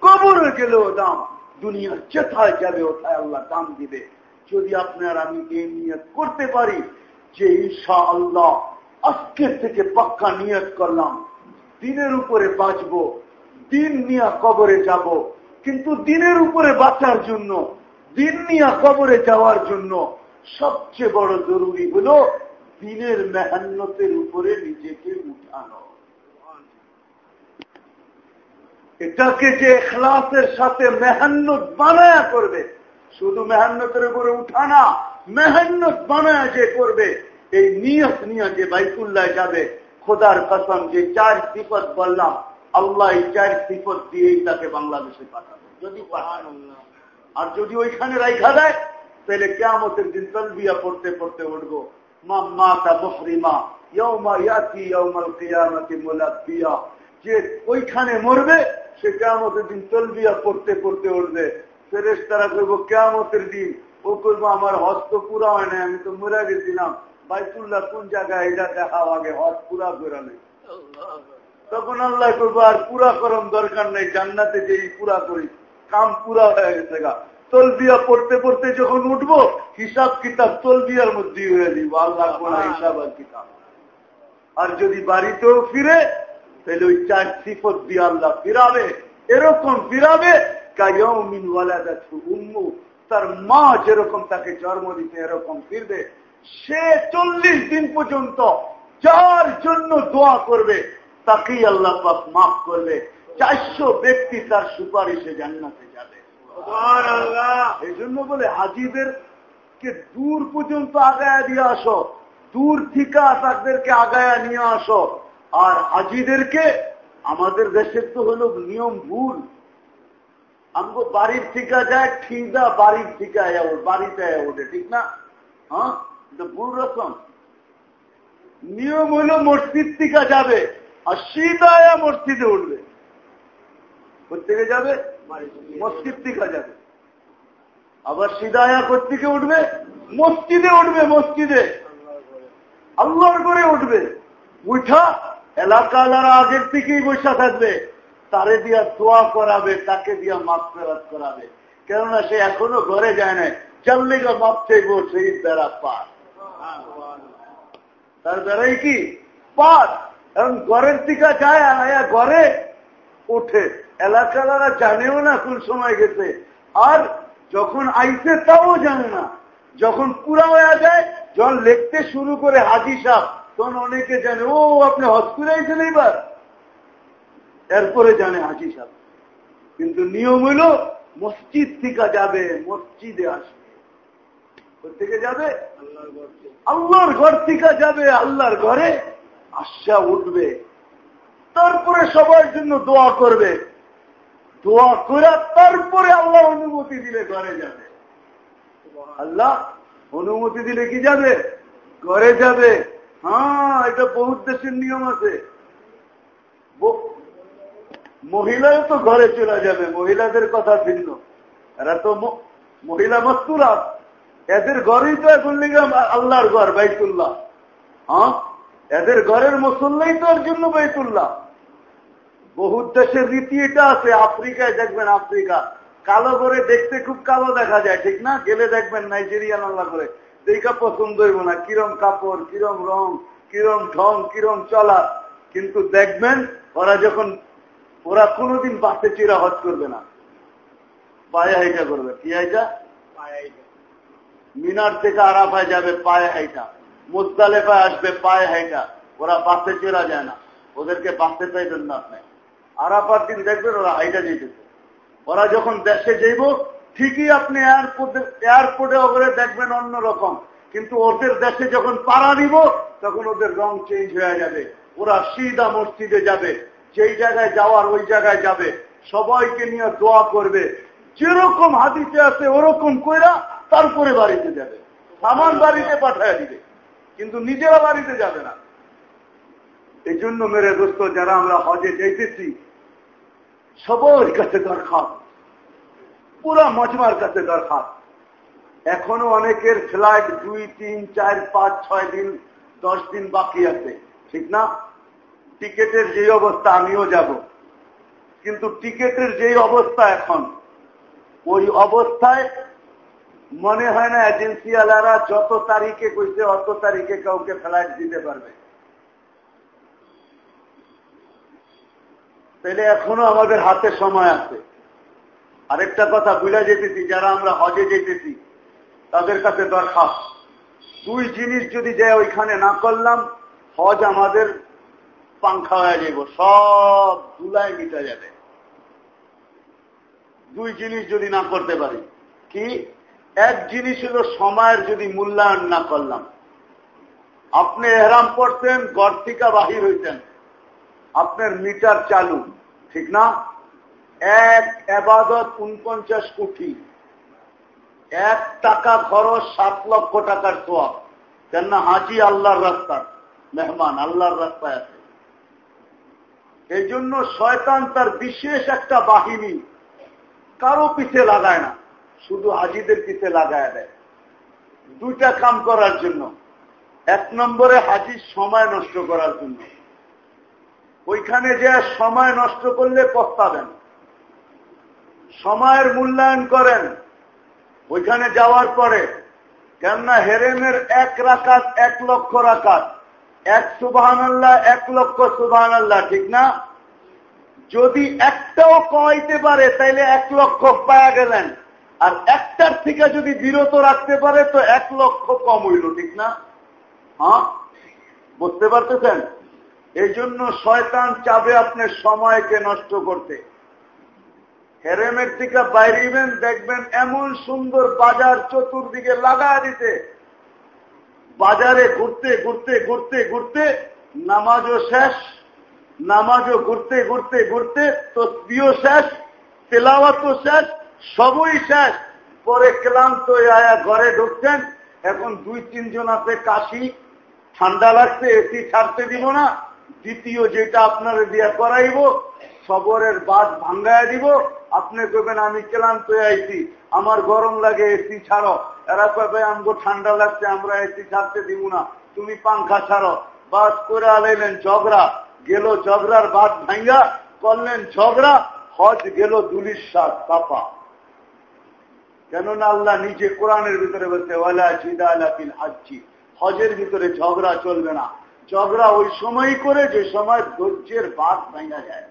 কবরে গেল দাম। দুনিয়ার চেথায় যাবে ওঠায় আল্লাহ দাম দিবে। যদি আপনার আমি এই নিয়ত করতে পারি যে ঈশা আল্লাহ আজকের থেকে পাক্কা নিয়ত করলাম, দিনের উপরে বাঁচব, দিন নিয়ে কবরে যাব কিন্তু দিনের উপরে বাঁচার জন্য, দিন নিয়ে কবরে যাওয়ার জন্য সবচেয়ে বড় জরুরি হল দিনের মেহান্নতের উপরে নিজেকে উঠানো। এটাকে যে এখলাসের সাথে মেহান্নত বানায়া করবে, শুধু মেহান্নতের উপরে উঠানা, মেহান্নত বানায়া যে করবে, এই নিয়ত নিয়ে যে বাইকুল্লায় যাবে, খোদার কসম যে চার সিফত বললাম আল্লাহ এই চার সিফত দিয়েই তাকে বাংলাদেশে পাঠাবে। যদি আর যদি ওইখানে রাইখা দেয় তাহলে কেমতের দিন তলবিয়া পড়তে পড়তে উঠবো। মা মাতা মুহরিমা ইয়ৌমা ইয়াতি ইয়ৌমাল কিয়ামতি মুলাব্বিয়া যে ওইখানে মরবে সে কেমতের দিন তলবিয়া পড়তে পড়তে উঠবে। ফেরেস তারা করব কেমতের দিন। ও করব আমার হস্ত পুরা হয় না আমি তো মরে গেছিলাম। বাইতুল্লাহ কোন জায়গায় এটা দেখাও আগে? হজ পুরা করে নেই। তখন আল্লাহ করব আর পুরা করম দরকার নেই জান্নাতে যে পুরা করি কাম পুরা হয়ে গেছে গা। তলবিয়া পড়তে পড়তে যখন উঠবো হিসাব কিতাব তলবিয়ার মধ্যে হয়ে দিব আল্লাহ কোন হিসাব আর কিতাব আর যদি বাড়িতেও ফিরে তাহলে ওই চার সিফত দিয়ে আল্লাহ ফিরাবে এরকম ফিরাবে তার মা যেরকম তাকে জন্ম দিতে এরকম ফিরবে সে চল্লিশ দিন পর্যন্ত যার জন্য দোয়া করবে তাকেই আল্লাহ পাক মাফ করবে। চারশো ব্যক্তি তার সুপারিশে জান্নাতে যাবে। এই জন্য বলে হাজিদের কে দূর পর্যন্ত আগায় দিয়ে আসো। দূর থিকা তাদেরকে আগায়া নিয়ে আসো। আর হাজিদেরকে আমাদের দেশের তো হলো নিয়ম ভুল। আমগো বাড়ির ঠিকা যায় ঠিকা বাড়ির ঠিকা বাড়িতে ওঠে ঠিক না? হ্যাঁ? ভুল রকম নিয়ম হলো মসজিদ থেকে যাবে। আর সিদায়া মসজিদে উঠবে। কোথেকে যাবে? মসজিদ থেকে যাবে। আবার সিদায়া কোথেকে উঠবে? মসজিদে উঠবে, মসজিদে। আল্লাহর করে উঠবে। উঠা এলাকালারা আগের থেকেই বসা থাকবে। তারে দিয়া দোয়া করাবে, তাকে দিয়া মাপ ফেরাত করাবে। কেননা সে এখনও ঘরে যায় না চাল্লিগা মাপ চাইব, সেই বেড়া পার। তার বেড়াই কি? পার। এখন ঘরের দিকে যায় আয়া ঘরে উঠে। এলাকালারা জানেও না কোন সময় গেছে। আর যখন আইসে তাও জানে না। যখন পুরা হয়ে যায়, যখন লিখতে শুরু করে হাজি সাহ তখন অনেকে জানে, ও, আপনি করে আইছেন এইবার? এরপরে জানে হাজি সাহ কিন্তু নিয়ম হইল, মসজিদ থেকে যাবে, মসজিদে আসবে। থেকে যাবে? আল্লাহর ঘর থেকে যাবে, আল্লাহর ঘরে আসা উঠবে। তারপরে সবার জন্য দোয়া করবে। দোয়া করে তারপরে আল্লাহ অনুমতি দিলে ঘরে যাবে। আল্লাহ, অনুমতি দিলে কি যাবে? ঘরে যাবে। হ্যাঁ এটা বহুত দেশের নিয়ম আছে। মহিলাও তো ঘরে চলে যাবে, মহিলাদের কথা ভিন্ন। এরা তো মহিলা মস্তুরা এদের ঘরেই তো এখন লিগাম আল্লাহর ঘর, বাইতুল্লাহ। হ্যাঁ? এদের ঘরের মুসল্লাই তো ওর জন্য বাইতুল্লাহ বহু দেশের রীতি এটা আছে আফ্রিকায় দেখবেন আফ্রিকা। কালো করে দেখতে খুব কালো দেখা যায় ঠিক না? গেলে দেখবেন নাইজেরিয়ান আল্লাহ করে। দেখা পছন্দ হইব না কিরম কাপড় কিরম রং কিরম ঢং কিরম চলা। কিন্তু দেখবেন ওরা যখন ওরা কোনোদিন বাসে চিরা হজ করবে না। পায়ে হাইটা করবে। কি হাইটা। মিনার থেকে আরাফায় যাবে পায়ে হাইটা। মুস্তালেফায় আসবে, পায়ে হাইটা ওরা বাসে চেরা যায় না। ওদেরকে বাসে পাইবেন না আপনি। আরাফার দিন দেখবেন ওরা হাইটা যেতেছে। ওরা যখন দেশে যাইব, ঠিকই আপনি এয়ারপোর্টে এয়ারপোর্টে ওপরে দেখবেন অন্য রকম কিন্তু ওদের দেশে যখন পাড়া দিব, তখন ওদের রং চেঞ্জ হয়ে যাবে। ওরা সিদা মসজিদে যাবে। যেই জায়গায় যাওয়ার ওই জায়গায় যাবে। সবাইকে নিয়ে দোয়া করবে। যেরকম হাতিতে আছে, ওরকম কইরা তারপরে বাড়িতে যাবে। সামান বাড়িতে পাঠায় দিবে। কিন্তু নিজেরা বাড়িতে যাবে না। এই জন্য মেরে দোস্ত, যারা আমরা হজে যাইতেছি, সবার কাছে দরখাস্ত। পুরা মজমার কাছে দরখাস্ত। এখনও অনেকের ফ্লাইট দুই, তিন, চার, পাঁচ, ছয় দিন, দশ দিন বাকি আছে। ঠিক না? টিকেটের যে অবস্থা, আমিও যাব। কিন্তু টিকেটের যেই অবস্থা এখন, ওই অবস্থায় মনে হয় না এজেন্সি আলারা যত তারিখে কইছে, অত তারিখে কাউকে ফ্লাইট দিতে পারবে। তাহলে এখনও আমাদের হাতে সময় আছে। আরেকটা কথা বুঝা যেতেছি, যারা আমরা হজে যেতেছি, তাদের কাছে দরখাস্ত। দুই জিনিস যদি যায় ওইখানে না করলাম, হজ আমাদের পাংখা হয়ে যাব, সব ধুলায় মিটা যাবে। দুই জিনিস যদি না করতে পারি, কি? এক জিনিস হলো সময়ের যদি মূল্যায়ন না করলাম। আপনি এহরাম করতেন, গর্তিকা বাহির হইতেন। আপনার মিটার চালু, ঠিক না? এক এবাদত উনপঞ্চাশ কোটি। এক টাকা খরচ সাত লক্ষ টাকার সোয়াব। কেননা হাজি আল্লাহর রাস্তা মেহমান আল্লাহর রাস্তায় আছে। এই জন্য শয়তান তার বিশেষ একটা বাহিনী কারও পিছে লাগায় না। শুধু হাজিদের পিছে লাগায় দেয়। দুইটা কাম করার জন্য। এক নম্বরে হাজির সময় নষ্ট করার জন্য। ওইখানে যে সময় নষ্ট করলে পস্তাবেন। সময়ের মূল্যায়ন করেন। ওইখানে যাওয়ার পরে, কেননা হেরেমের এক রাকাত, এক লক্ষ রাকাত। এক সুবাহান আল্লাহ এক লক্ষ সুবাহান আল্লাহ ঠিক না? যদি একটাও কমাইতে পারে, তাইলে এক লক্ষ পায়া গেলেন। আর একটার থেকে যদি বিরত রাখতে পারে, তো এক লক্ষ কম হইল, ঠিক না? হ্যাঁ? বুঝতে পারতেছেন? এই জন্য শয়তান চাবে আপনার সময়কে নষ্ট করতে। হেরেমের থেকে বাইরেবেন, দেখবেন এমন সুন্দর বাজার চতুর্দিকে লাগা দিতে। বাজারে ঘুরতে ঘুরতে ঘুরতে ঘুরতে নামাজও শেষ, নামাজও ঘুরতে ঘুরতে ঘুরতে তসবিও শেষ, তেলাওয়াতও শেষ সবই শেষ। পরে ক্লান্ত আয়া ঘরে ঢুকছেন। এখন দুই তিনজন আছে কাশি। ঠান্ডা লাগছে এসি ছাড়তে দিব না। দ্বিতীয় যেটা আপনার দিয়া করাইব, সবরের বাদ ভাঙ্গায় দিব। আপনি কবেন আমি ক্লান্ত আইছি। আমার গরম লাগে এসি ছাড়ো। এরা কবে আমগো ঠান্ডা লাগছে, আমরা এসি ছাড়তে দিব না। তুমি পাংখা ছাড়ো। বাস করে আলাইলেন ঝগড়া। গেল ঝগড়ার বাদ ভাঙ্গা, করলেন ঝগড়া। হজ গেল দুলির সাত পাপা। কেননা আল্লাহ নিজে কোরআনের ভিতরে বলছে হাজ্জি। হজের ভিতরে ঝগড়া চলবে না। ঝগড়া ওই সময় করে যে সময় ধৈর্যের বাদ ভাঙা যায়।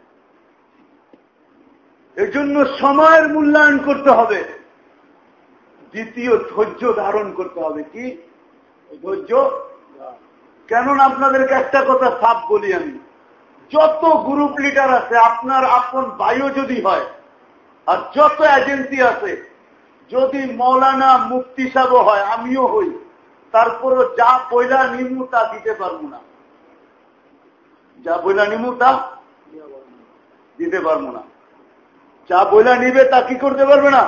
এই জন্য সময়ের মূল্যায়ন করতে হবে। দ্বিতীয় ধৈর্য ধারণ করতে হবে। কি? ধৈর্য কেননা আপনাদেরকে একটা কথা সাপ বলি আমি। যত গ্রুপ লিডার আছে, আপনার আপন বায়ু যদি হয়, আর যত এজেন্সি আছে যদি মৌলানা মুক্তি সাহেব হয়, আমিও হই, তারপরও যা বইলা নিমু তা দিতে পারব না। যা বইলা নিমু তা দিতে পারব না। যা বইলা নিবে তা কি করতে পারবে না?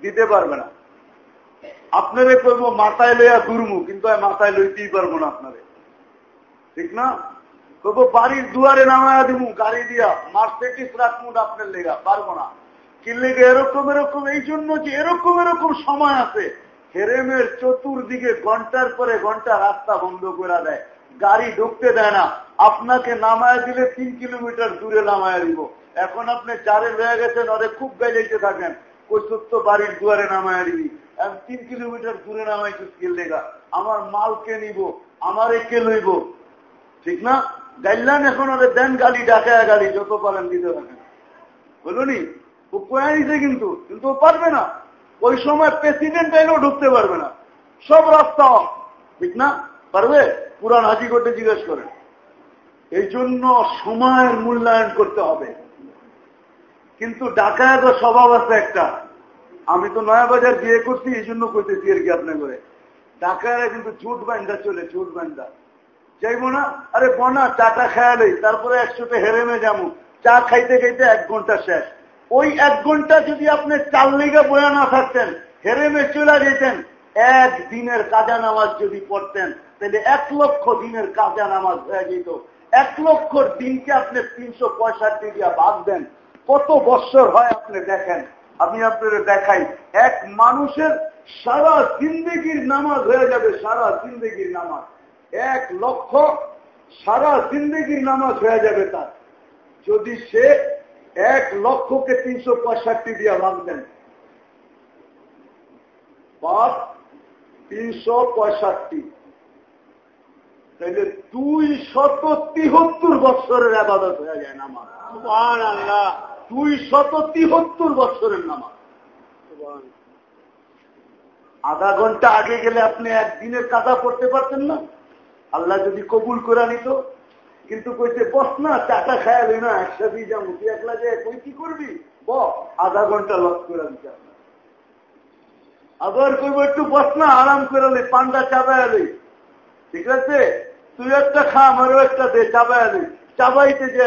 দিতে পারবে না। আপনারে করব মাথায় লইয়া ঘুরমু, কিন্তু মাথায় লইতেই পারব না আপনারে। ঠিক না? করব বাড়ির দুয়ারে নামায়া দিমু, গাড়ি দিয়া মার্সেটিস রাখমু আপনার লেগা, পারব না। কিনলেগে এরকম এরকম, এই জন্য যে এরকম এরকম সময় আছে, হেরেমের চতুর্দিকে ঘণ্টার পরে ঘণ্টা রাস্তা বন্ধ করে দেয়। গাড়ি ঢুকতে দেয় না। আপনাকে নামায় দিলে তিন কিলোমিটার দূরে নামায় দিব। এখন আপনি চারে রয়ে গেছেন ওরে খুব গাইতে থাকেন। কৈসত্য বাড়ির দুয়ারে নামায় দিবি। তিন কিলোমিটার দূরে নামাইছে লেগা আমার মালকে নিব? আমারে কে লইব? ঠিক না? গাইলান এখন ওরে দেন গাড়ি ডাকায় গাড়ি যত পারেন দিতে থাকেন। বলুনি? ও কোয়া নিছে কিন্তু কিন্তু পারবে না। ওই সময় প্রেসিডেন্ট এলেও ঢুকতে পারবে না। সব রাস্তা ঠিক না? পারবে? পুরান হাজি করতে জিজ্ঞেস করেন। এই জন্য সময়ের মূল্যায়ন করতে হবে। কিন্তু ঢাকায় তো স্বভাব আছে একটা। আমি তো নয়া বাজার বিয়ে করছি, এই জন্য করতেছি আর কি আপনার করে ঢাকায় কিন্তু ঝুট বান্ধা চলে, ঝুট বান্ধা যাইবো না? আরে বনা, চাটা খেয়ালেই। তারপরে একসাথে হেরেমে যাব। চা খাইতে খাইতে এক ঘণ্টা শেষ। ওই এক ঘণ্টা যদি আপনি চাল লেগে বয়া না থাকতেন হেরেমে চলে যেতেন এক দিনের কাজা নামাজ যদি পড়তেন, তাহলে এক লক্ষ দিনের কাজা নামাজ হয়ে যেত। এক লক্ষ দিনকে আপনি তিনশো পঁয়ষট্টি দিয়া বাদ দেন কত বৎসর হয় আপনি দেখেন। আমি আপনাদের দেখাই, এক মানুষের সারা জিন্দগির নামাজ হয়ে যাবে, সারা জিন্দগির নামাজ। এক লক্ষ সারা জিন্দগির নামাজ হয়ে যাবে তার। যদি সে এক লক্ষকে তিনশো পঁয়ষট্টি দিয়া ভাগ দেন। তিনশো পঁয়ষট্টি। তাহলে দুই শত তিহত্তর বৎসরের আবাদত হয়ে যায় নামাজ। আল্লাহ দুই শত তিহত্তর বৎসরের নামাজ। আধা ঘণ্টা আগে গেলে আপনি একদিনের কাদা পড়তে পারতেন না। আল্লাহ যদি কবুল করে নিত। কিন্তু কইতে বস না, চাটা খায়াল না একসাথে যাব তুই একলা যে কই কি করবি? ব আধা ঘণ্টা লস করে দিতে আবার কইব, একটু বস না, আরাম করে পান্ডা চাবায়ালি ঠিক আছে, তুই একটা খা, আমারও একটা দে চাবায়ালি চাবাইতে যে